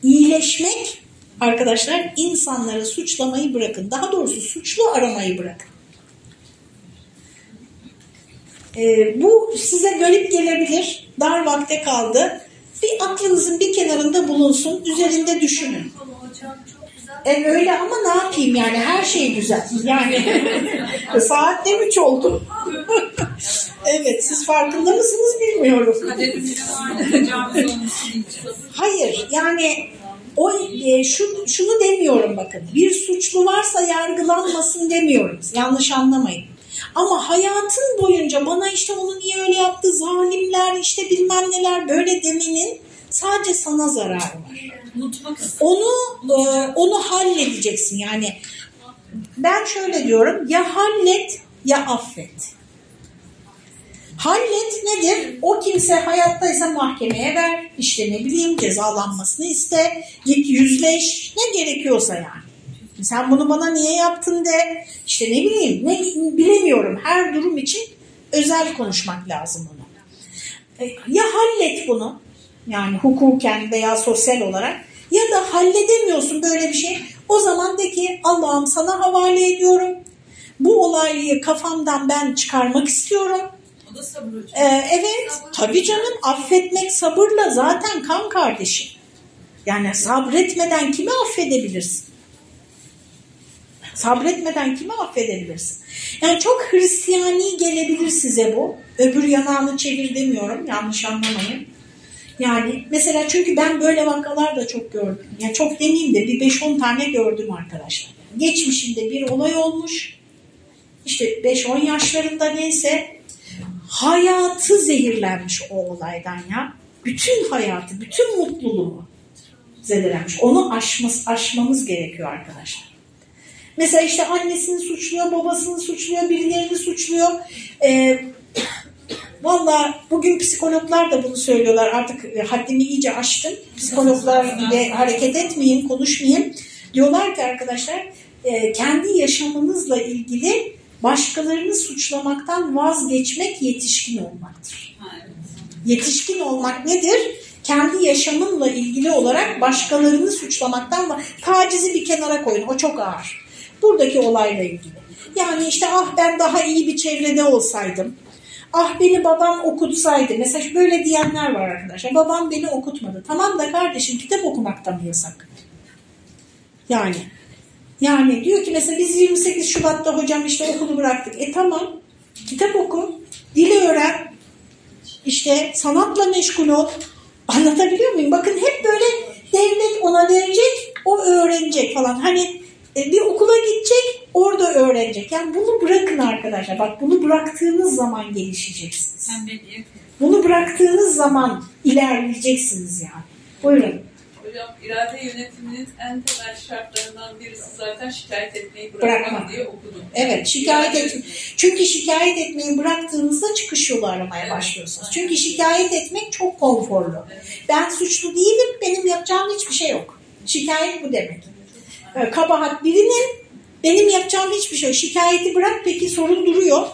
İyileşmek arkadaşlar insanları suçlamayı bırakın. Daha doğrusu suçlu aramayı bırakın. Ee, bu size garip gelebilir. Dar vakte kaldı. Bir aklınızın bir kenarında bulunsun. Üzerinde düşünün. E öyle ama ne yapayım yani her şey güzel. Yani saat de 3 oldu. evet siz farkında mısınız bilmiyorum. Hayır yani o e, şu, şunu demiyorum bakın. Bir suçlu varsa yargılanmasın demiyorum. Yanlış anlamayın. Ama hayatın boyunca bana işte onu niye öyle yaptı zalimler işte bilmem neler böyle demenin sadece sana zararı var. Onu e, onu halledeceksin yani. Ben şöyle diyorum ya hallet ya affet. Hallet nedir? O kimse hayattaysa mahkemeye ver, işte ne bileyim cezalanmasını iste, git yüzleş, ne gerekiyorsa yani. Sen bunu bana niye yaptın de, işte ne bileyim, ne bilemiyorum. Her durum için özel konuşmak lazım bunu. E, Ya hallet bunu, yani hukuken veya sosyal olarak, ya da halledemiyorsun böyle bir şey. O zaman de ki Allah'ım sana havale ediyorum. Bu olayı kafamdan ben çıkarmak istiyorum. O da sabır hocam. Ee, evet, tabii canım affetmek sabırla zaten kan kardeşim. Yani sabretmeden kimi affedebilirsin? Sabretmeden kimi affedebilirsin? Yani çok Hristiyani gelebilir size bu. Öbür yanağını çevir demiyorum, yanlış anlamayın. Yani mesela çünkü ben böyle vakalar da çok gördüm. Ya çok demeyeyim de bir 5-10 tane gördüm arkadaşlar. Geçmişinde bir olay olmuş. İşte 5-10 yaşlarında neyse hayatı zehirlenmiş o olaydan ya. Bütün hayatı, bütün mutluluğu zedelenmiş. Onu aşmamız, aşmamız gerekiyor arkadaşlar. Mesela işte annesini suçluyor, babasını suçluyor, birilerini suçluyor. Ee, Valla bugün psikologlar da bunu söylüyorlar. Artık e, haddimi iyice aştım. Psikologlar gibi hareket etmeyeyim, konuşmayayım. Diyorlar ki arkadaşlar e, kendi yaşamınızla ilgili başkalarını suçlamaktan vazgeçmek yetişkin olmaktır. Evet. Yetişkin olmak nedir? Kendi yaşamınla ilgili olarak başkalarını suçlamaktan tacizi bir kenara koyun. O çok ağır. Buradaki olayla ilgili. Yani işte ah ben daha iyi bir çevrede olsaydım. Ah beni babam okutsaydı. Mesela böyle diyenler var arkadaşlar. Babam beni okutmadı. Tamam da kardeşim kitap okumakta mı yasak? Yani. Yani diyor ki mesela biz 28 Şubat'ta hocam işte okulu bıraktık. E tamam. Kitap oku. Dili öğren. İşte sanatla meşgul ol. Anlatabiliyor muyum? Bakın hep böyle devlet ona verecek, o öğrenecek falan. Hani bir okula gidecek, orada öğrenecek. Yani bunu bırakın arkadaşlar. Bak bunu bıraktığınız zaman gelişeceksiniz. Tembelliğe Bunu bıraktığınız zaman ilerleyeceksiniz yani. Buyurun. hocam irade yönetiminin en temel şartlarından birisi zaten şikayet etmeyi bırakmak Bırakmak. diye okudum. Evet şikayet et. Çünkü şikayet etmeyi bıraktığınızda çıkış yolu aramaya Evet. başlıyorsunuz. Çünkü şikayet etmek çok konforlu. Ben suçlu değilim, benim yapacağım hiçbir şey yok. Şikayet bu demek. Ee, Kabahat birinin, benim yapacağım hiçbir şey. Şikayeti bırak peki sorun duruyor.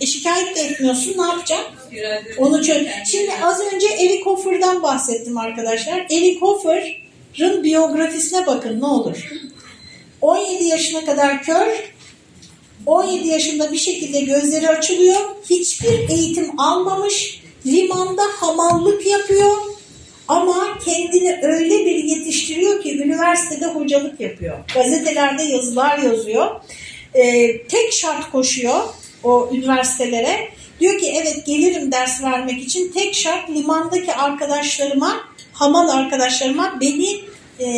E şikayet de etmiyorsun ne? İrade Onu çöz. Şimdi az önce Eric Hoffer'dan bahsettim arkadaşlar. Eric Hoffer'ın biyografisine bakın ne olur. 17 yaşına kadar kör, 17 yaşında bir şekilde gözleri açılıyor. Hiçbir eğitim almamış. Limanda hamallık yapıyor. Ama kendini öyle bir yetiştiriyor ki üniversitede hocalık yapıyor. Gazetelerde yazılar yazıyor. Ee, tek şart koşuyor o üniversitelere. Diyor ki evet gelirim ders vermek için. Tek şart limandaki arkadaşlarıma, hamal arkadaşlarıma beni e,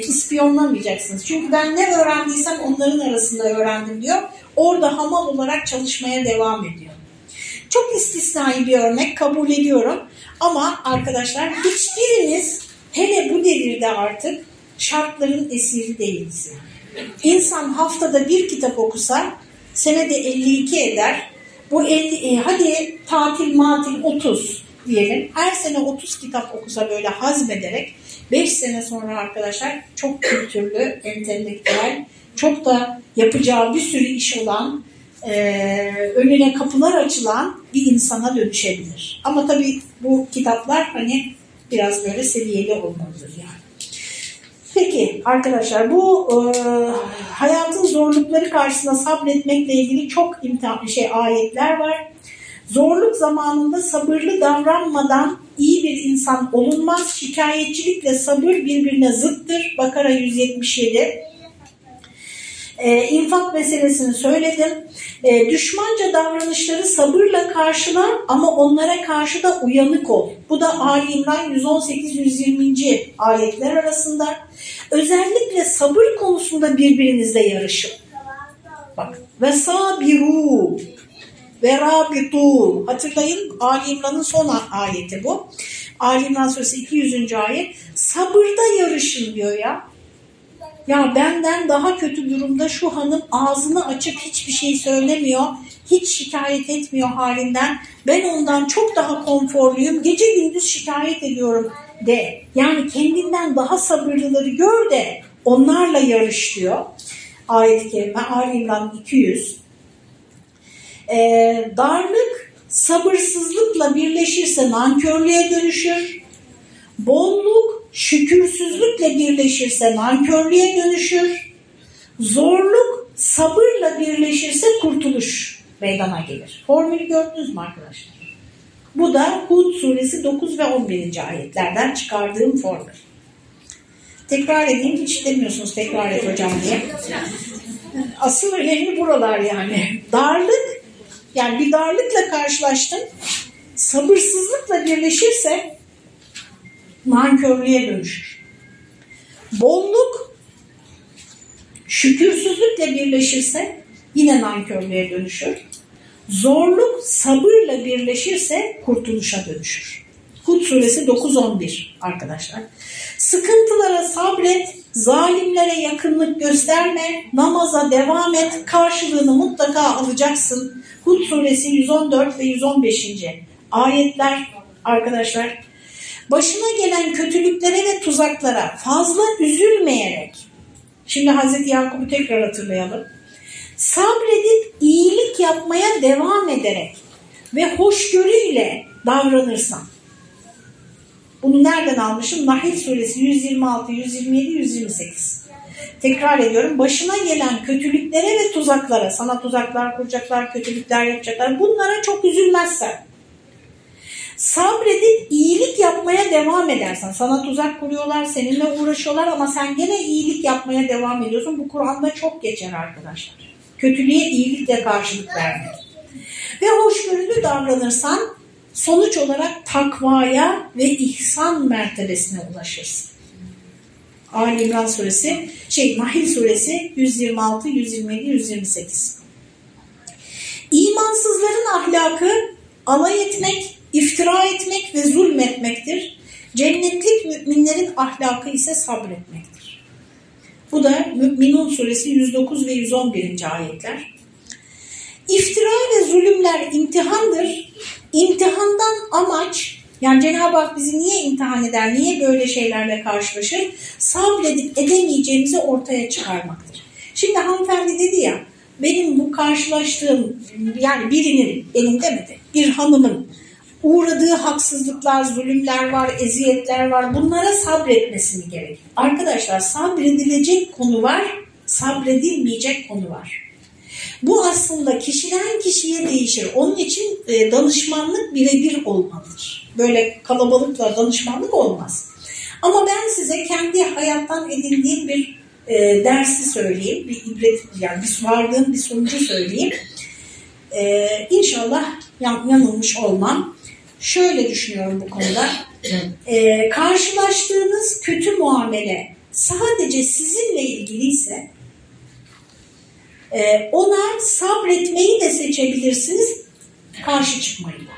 ispiyonlamayacaksınız. Çünkü ben ne öğrendiysem onların arasında öğrendim diyor. Orada hamal olarak çalışmaya devam ediyor. Çok istisnai bir örnek kabul ediyorum. Ama arkadaşlar hiçbiriniz hele bu devirde artık şartların esiri değiliz. İnsan haftada bir kitap okusa senede 52 eder. Bu 50, e, hadi tatil matil 30 diyelim. Her sene 30 kitap okusa böyle hazmederek 5 sene sonra arkadaşlar çok kültürlü, entelektüel, çok da yapacağı bir sürü iş olan, e, önüne kapılar açılan bir insana dönüşebilir. Ama tabii bu kitaplar hani biraz böyle seviyeli olmalıdır yani. Peki arkadaşlar bu e, hayatın zorlukları karşısında sabretmekle ilgili çok imtihan, şey ayetler var. Zorluk zamanında sabırlı davranmadan iyi bir insan olunmaz. Şikayetçilikle sabır birbirine zıttır. Bakara 177. Ee, infak meselesini söyledim. Ee, düşmanca davranışları sabırla karşıla ama onlara karşı da uyanık ol. Bu da Ali İmran 118-120. ayetler arasında. Özellikle sabır konusunda birbirinizle yarışın. Bak. Ve sabiru ve rabitu. Hatırlayın Ali İmran'ın son ayeti bu. Ali İmran suresi 200. ayet. Sabırda yarışın diyor ya. Ya benden daha kötü durumda şu hanım ağzını açıp hiçbir şey söylemiyor. Hiç şikayet etmiyor halinden. Ben ondan çok daha konforluyum. Gece gündüz şikayet ediyorum de. Yani kendinden daha sabırlıları gör de onlarla yarış diyor. Ayet-i Kerime Ali İmran 200. Ee, darlık sabırsızlıkla birleşirse nankörlüğe dönüşür. Bolluk şükürsüzlükle birleşirse nankörlüğe dönüşür. Zorluk sabırla birleşirse kurtuluş meydana gelir. Formülü gördünüz mü arkadaşlar? Bu da Hud suresi 9 ve 11. ayetlerden çıkardığım formül. Tekrar edeyim hiç demiyorsunuz tekrar et hocam diye. Asıl önemli buralar yani. Darlık yani bir darlıkla karşılaştın sabırsızlıkla birleşirse nankörlüğe dönüşür. Bolluk şükürsüzlükle birleşirse yine nankörlüğe dönüşür. Zorluk sabırla birleşirse kurtuluşa dönüşür. Hud suresi 9-11 arkadaşlar. Sıkıntılara sabret, zalimlere yakınlık gösterme, namaza devam et, karşılığını mutlaka alacaksın. Hud suresi 114 ve 115. ayetler arkadaşlar. Başına gelen kötülüklere ve tuzaklara fazla üzülmeyerek, şimdi Hazreti Yakup'u tekrar hatırlayalım. Sabredip iyilik yapmaya devam ederek ve hoşgörüyle davranırsan. Bunu nereden almışım? Nahil suresi 126, 127, 128. Tekrar ediyorum. Başına gelen kötülüklere ve tuzaklara, sana tuzaklar kuracaklar, kötülükler yapacaklar. Bunlara çok üzülmezsen. Sabredip iyilik yapmaya devam edersen. Sana tuzak kuruyorlar, seninle uğraşıyorlar ama sen gene iyilik yapmaya devam ediyorsun. Bu Kur'an'da çok geçer arkadaşlar. Kötülüğe iyilikle karşılık vermek. Ve hoşgörülü davranırsan sonuç olarak takvaya ve ihsan mertebesine ulaşırsın. Ali İmran suresi, şey Nahil suresi 126, 127, 128. İmansızların ahlakı alay etmek, iftira etmek ve zulmetmektir. Cennetlik müminlerin ahlakı ise sabretmektir. Bu da Mü'minun suresi 109 ve 111. ayetler. İftira ve zulümler imtihandır. İmtihandan amaç yani Cenab-ı Hak bizi niye imtihan eder, niye böyle şeylerle karşılaşır? Sabredip edemeyeceğimizi ortaya çıkarmaktır. Şimdi hanımefendi dedi ya, benim bu karşılaştığım yani birinin, benim demedi, bir hanımın uğradığı haksızlıklar, zulümler var, eziyetler var. Bunlara sabretmesini gerek. Arkadaşlar sabredilecek konu var, sabredilmeyecek konu var. Bu aslında kişiden kişiye değişir. Onun için e, danışmanlık birebir olmalıdır. Böyle kalabalıkla danışmanlık olmaz. Ama ben size kendi hayattan edindiğim bir e, dersi söyleyeyim. Bir ibret, yani bir vardığım bir sonucu söyleyeyim. E, inşallah yan, yanılmış olmam. Şöyle düşünüyorum bu konuda. E, karşılaştığınız kötü muamele sadece sizinle ilgiliyse ee, ona sabretmeyi de seçebilirsiniz, karşı çıkmayı da.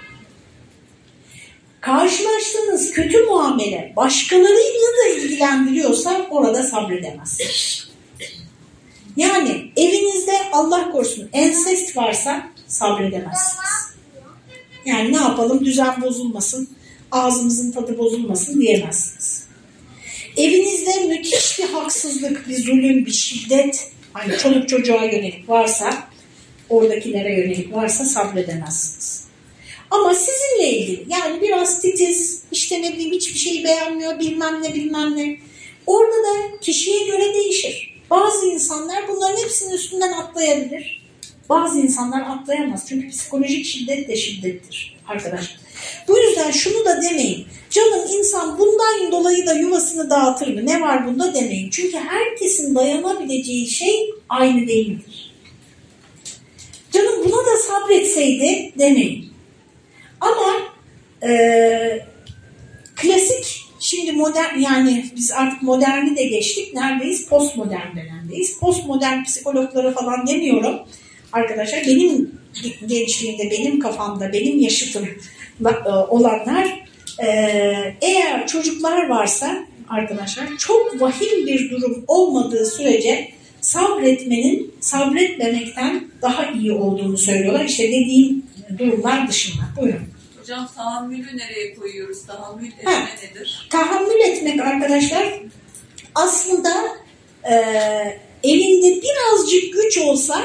Karşılaştığınız kötü muamele başkalarıyla da ilgilendiriyorsa orada sabredemezsiniz. Yani evinizde Allah korusun ensest varsa sabredemezsiniz. Yani ne yapalım düzen bozulmasın, ağzımızın tadı bozulmasın diyemezsiniz. Evinizde müthiş bir haksızlık, bir zulüm, bir şiddet, hani çoluk çocuğa yönelik varsa, oradakilere yönelik varsa sabredemezsiniz. Ama sizinle ilgili yani biraz titiz, işte ne bileyim hiçbir şeyi beğenmiyor bilmem ne bilmem ne. Orada da kişiye göre değişir. Bazı insanlar bunların hepsinin üstünden atlayabilir. Bazı insanlar atlayamaz. Çünkü psikolojik şiddet de şiddettir arkadaşlar. Bu yüzden şunu da demeyin. Canım insan bundan dolayı da yuvasını dağıtır mı? Ne var bunda demeyin. Çünkü herkesin dayanabileceği şey aynı değildir. Canım buna da sabretseydi demeyin. Ama e, klasik şimdi modern yani biz artık moderni de geçtik. Neredeyiz? Postmodern dönemdeyiz. Postmodern psikologları falan demiyorum. Arkadaşlar benim gençliğimde, benim kafamda, benim yaşıtım olanlar eğer çocuklar varsa arkadaşlar çok vahim bir durum olmadığı sürece sabretmenin sabretmemekten daha iyi olduğunu söylüyorlar. İşte dediğim durumlar dışında. Buyurun. Hocam tahammülü nereye koyuyoruz? Tahammül etme Ha. nedir? Tahammül etmek arkadaşlar aslında e, elinde birazcık güç olsa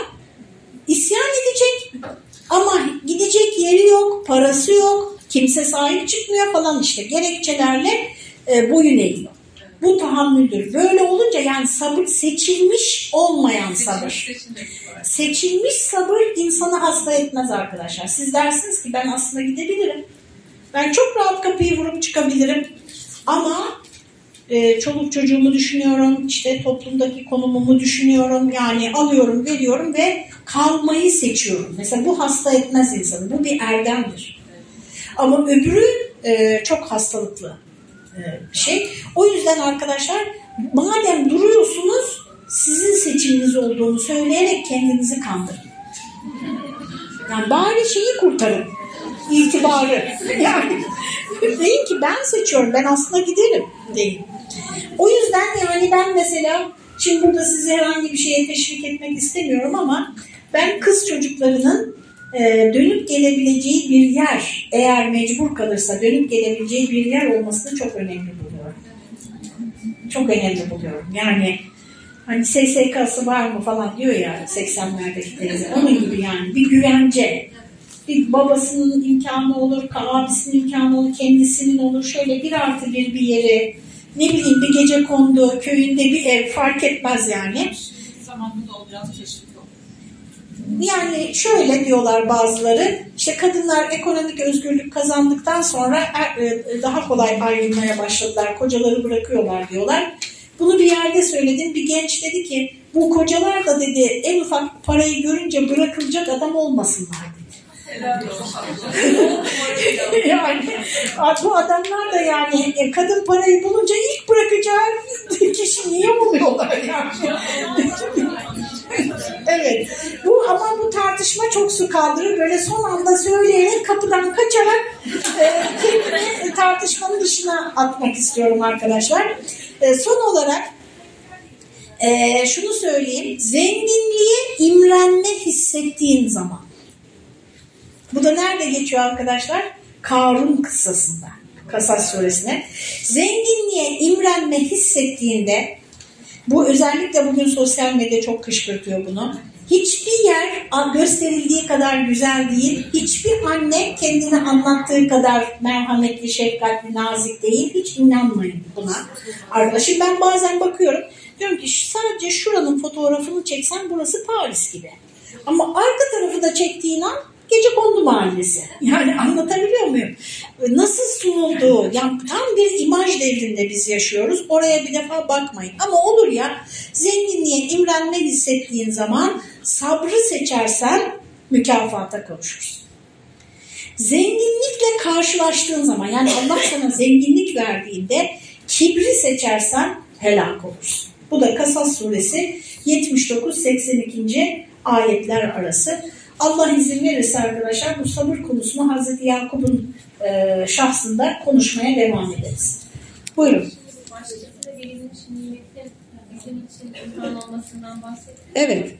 isyan edecek ama gidecek yeri yok, parası yok, kimse sahip çıkmıyor falan işte gerekçelerle e, boyun eğiyor. Bu tahammüldür. Böyle olunca yani sabır seçilmiş olmayan sabır. Seçilmiş sabır insanı hasta etmez arkadaşlar. Siz dersiniz ki ben aslında gidebilirim. Ben çok rahat kapıyı vurup çıkabilirim. Ama e, çoluk çocuğumu düşünüyorum, işte toplumdaki konumumu düşünüyorum. Yani alıyorum, veriyorum ve kalmayı seçiyorum. Mesela bu hasta etmez insanı. Bu bir erdemdir. Ama öbürü e, çok hastalıklı e, bir şey. O yüzden arkadaşlar madem duruyorsunuz sizin seçiminiz olduğunu söyleyerek kendinizi kandırın. Yani bari şeyi kurtarın. İtibarı. Yani deyin ki ben seçiyorum. Ben aslında giderim deyin. O yüzden yani ben mesela şimdi burada sizi herhangi bir şeye teşvik etmek istemiyorum ama ben kız çocuklarının e, dönüp gelebileceği bir yer eğer mecbur kalırsa dönüp gelebileceği bir yer olmasını çok önemli buluyorum. Çok önemli buluyorum. Yani hani SSK'sı var mı falan diyor ya 80'lerdeki teyze. Onun gibi yani bir güvence. Bir babasının imkanı olur, abisinin imkanı olur, kendisinin olur. Şöyle bir artı bir bir yere ne bileyim bir gece kondu, köyünde bir ev fark etmez yani. Zamanında da o biraz teşvik oldu. Yani şöyle diyorlar bazıları, işte kadınlar ekonomik özgürlük kazandıktan sonra er- e, daha kolay ayrılmaya başladılar, kocaları bırakıyorlar diyorlar. Bunu bir yerde söyledim, bir genç dedi ki bu kocalar da dedi en ufak parayı görünce bırakılacak adam olmasınlar. Yani bu adamlar da yani e, kadın parayı bulunca ilk bırakacağı kişi niye buluyorlar yani? evet. Bu ama bu tartışma çok su kaldırır. Böyle son anda söyleyerek kapıdan kaçarak e, kendimi tartışmanın dışına atmak istiyorum arkadaşlar. E, son olarak e, şunu söyleyeyim. Zenginliğe imrenme hissettiğin zaman. Bu da nerede geçiyor arkadaşlar? Karun kıssasında. Kasas suresine. Zenginliğe imrenme hissettiğinde bu özellikle bugün sosyal medya çok kışkırtıyor bunu. Hiçbir yer gösterildiği kadar güzel değil. Hiçbir anne kendini anlattığı kadar merhametli, şefkatli, nazik değil. Hiç inanmayın buna. Arkadaşım ben bazen bakıyorum. Diyorum ki sadece şuranın fotoğrafını çeksen burası Paris gibi. Ama arka tarafı da çektiğin an gece kondu mahallesi. Yani anlatabiliyor muyum? Nasıl sunulduğu, yani tam bir imaj devrinde biz yaşıyoruz. Oraya bir defa bakmayın. Ama olur ya zenginliğe imrenme hissettiğin zaman sabrı seçersen mükafata kavuşursun. Zenginlikle karşılaştığın zaman yani Allah sana zenginlik verdiğinde kibri seçersen helak olursun. Bu da Kasas suresi 79-82. ayetler arası. Allah izin verirse arkadaşlar bu sabır konusunu Hazreti Yakup'un e, şahsında konuşmaya devam ederiz. Buyurun. Evet.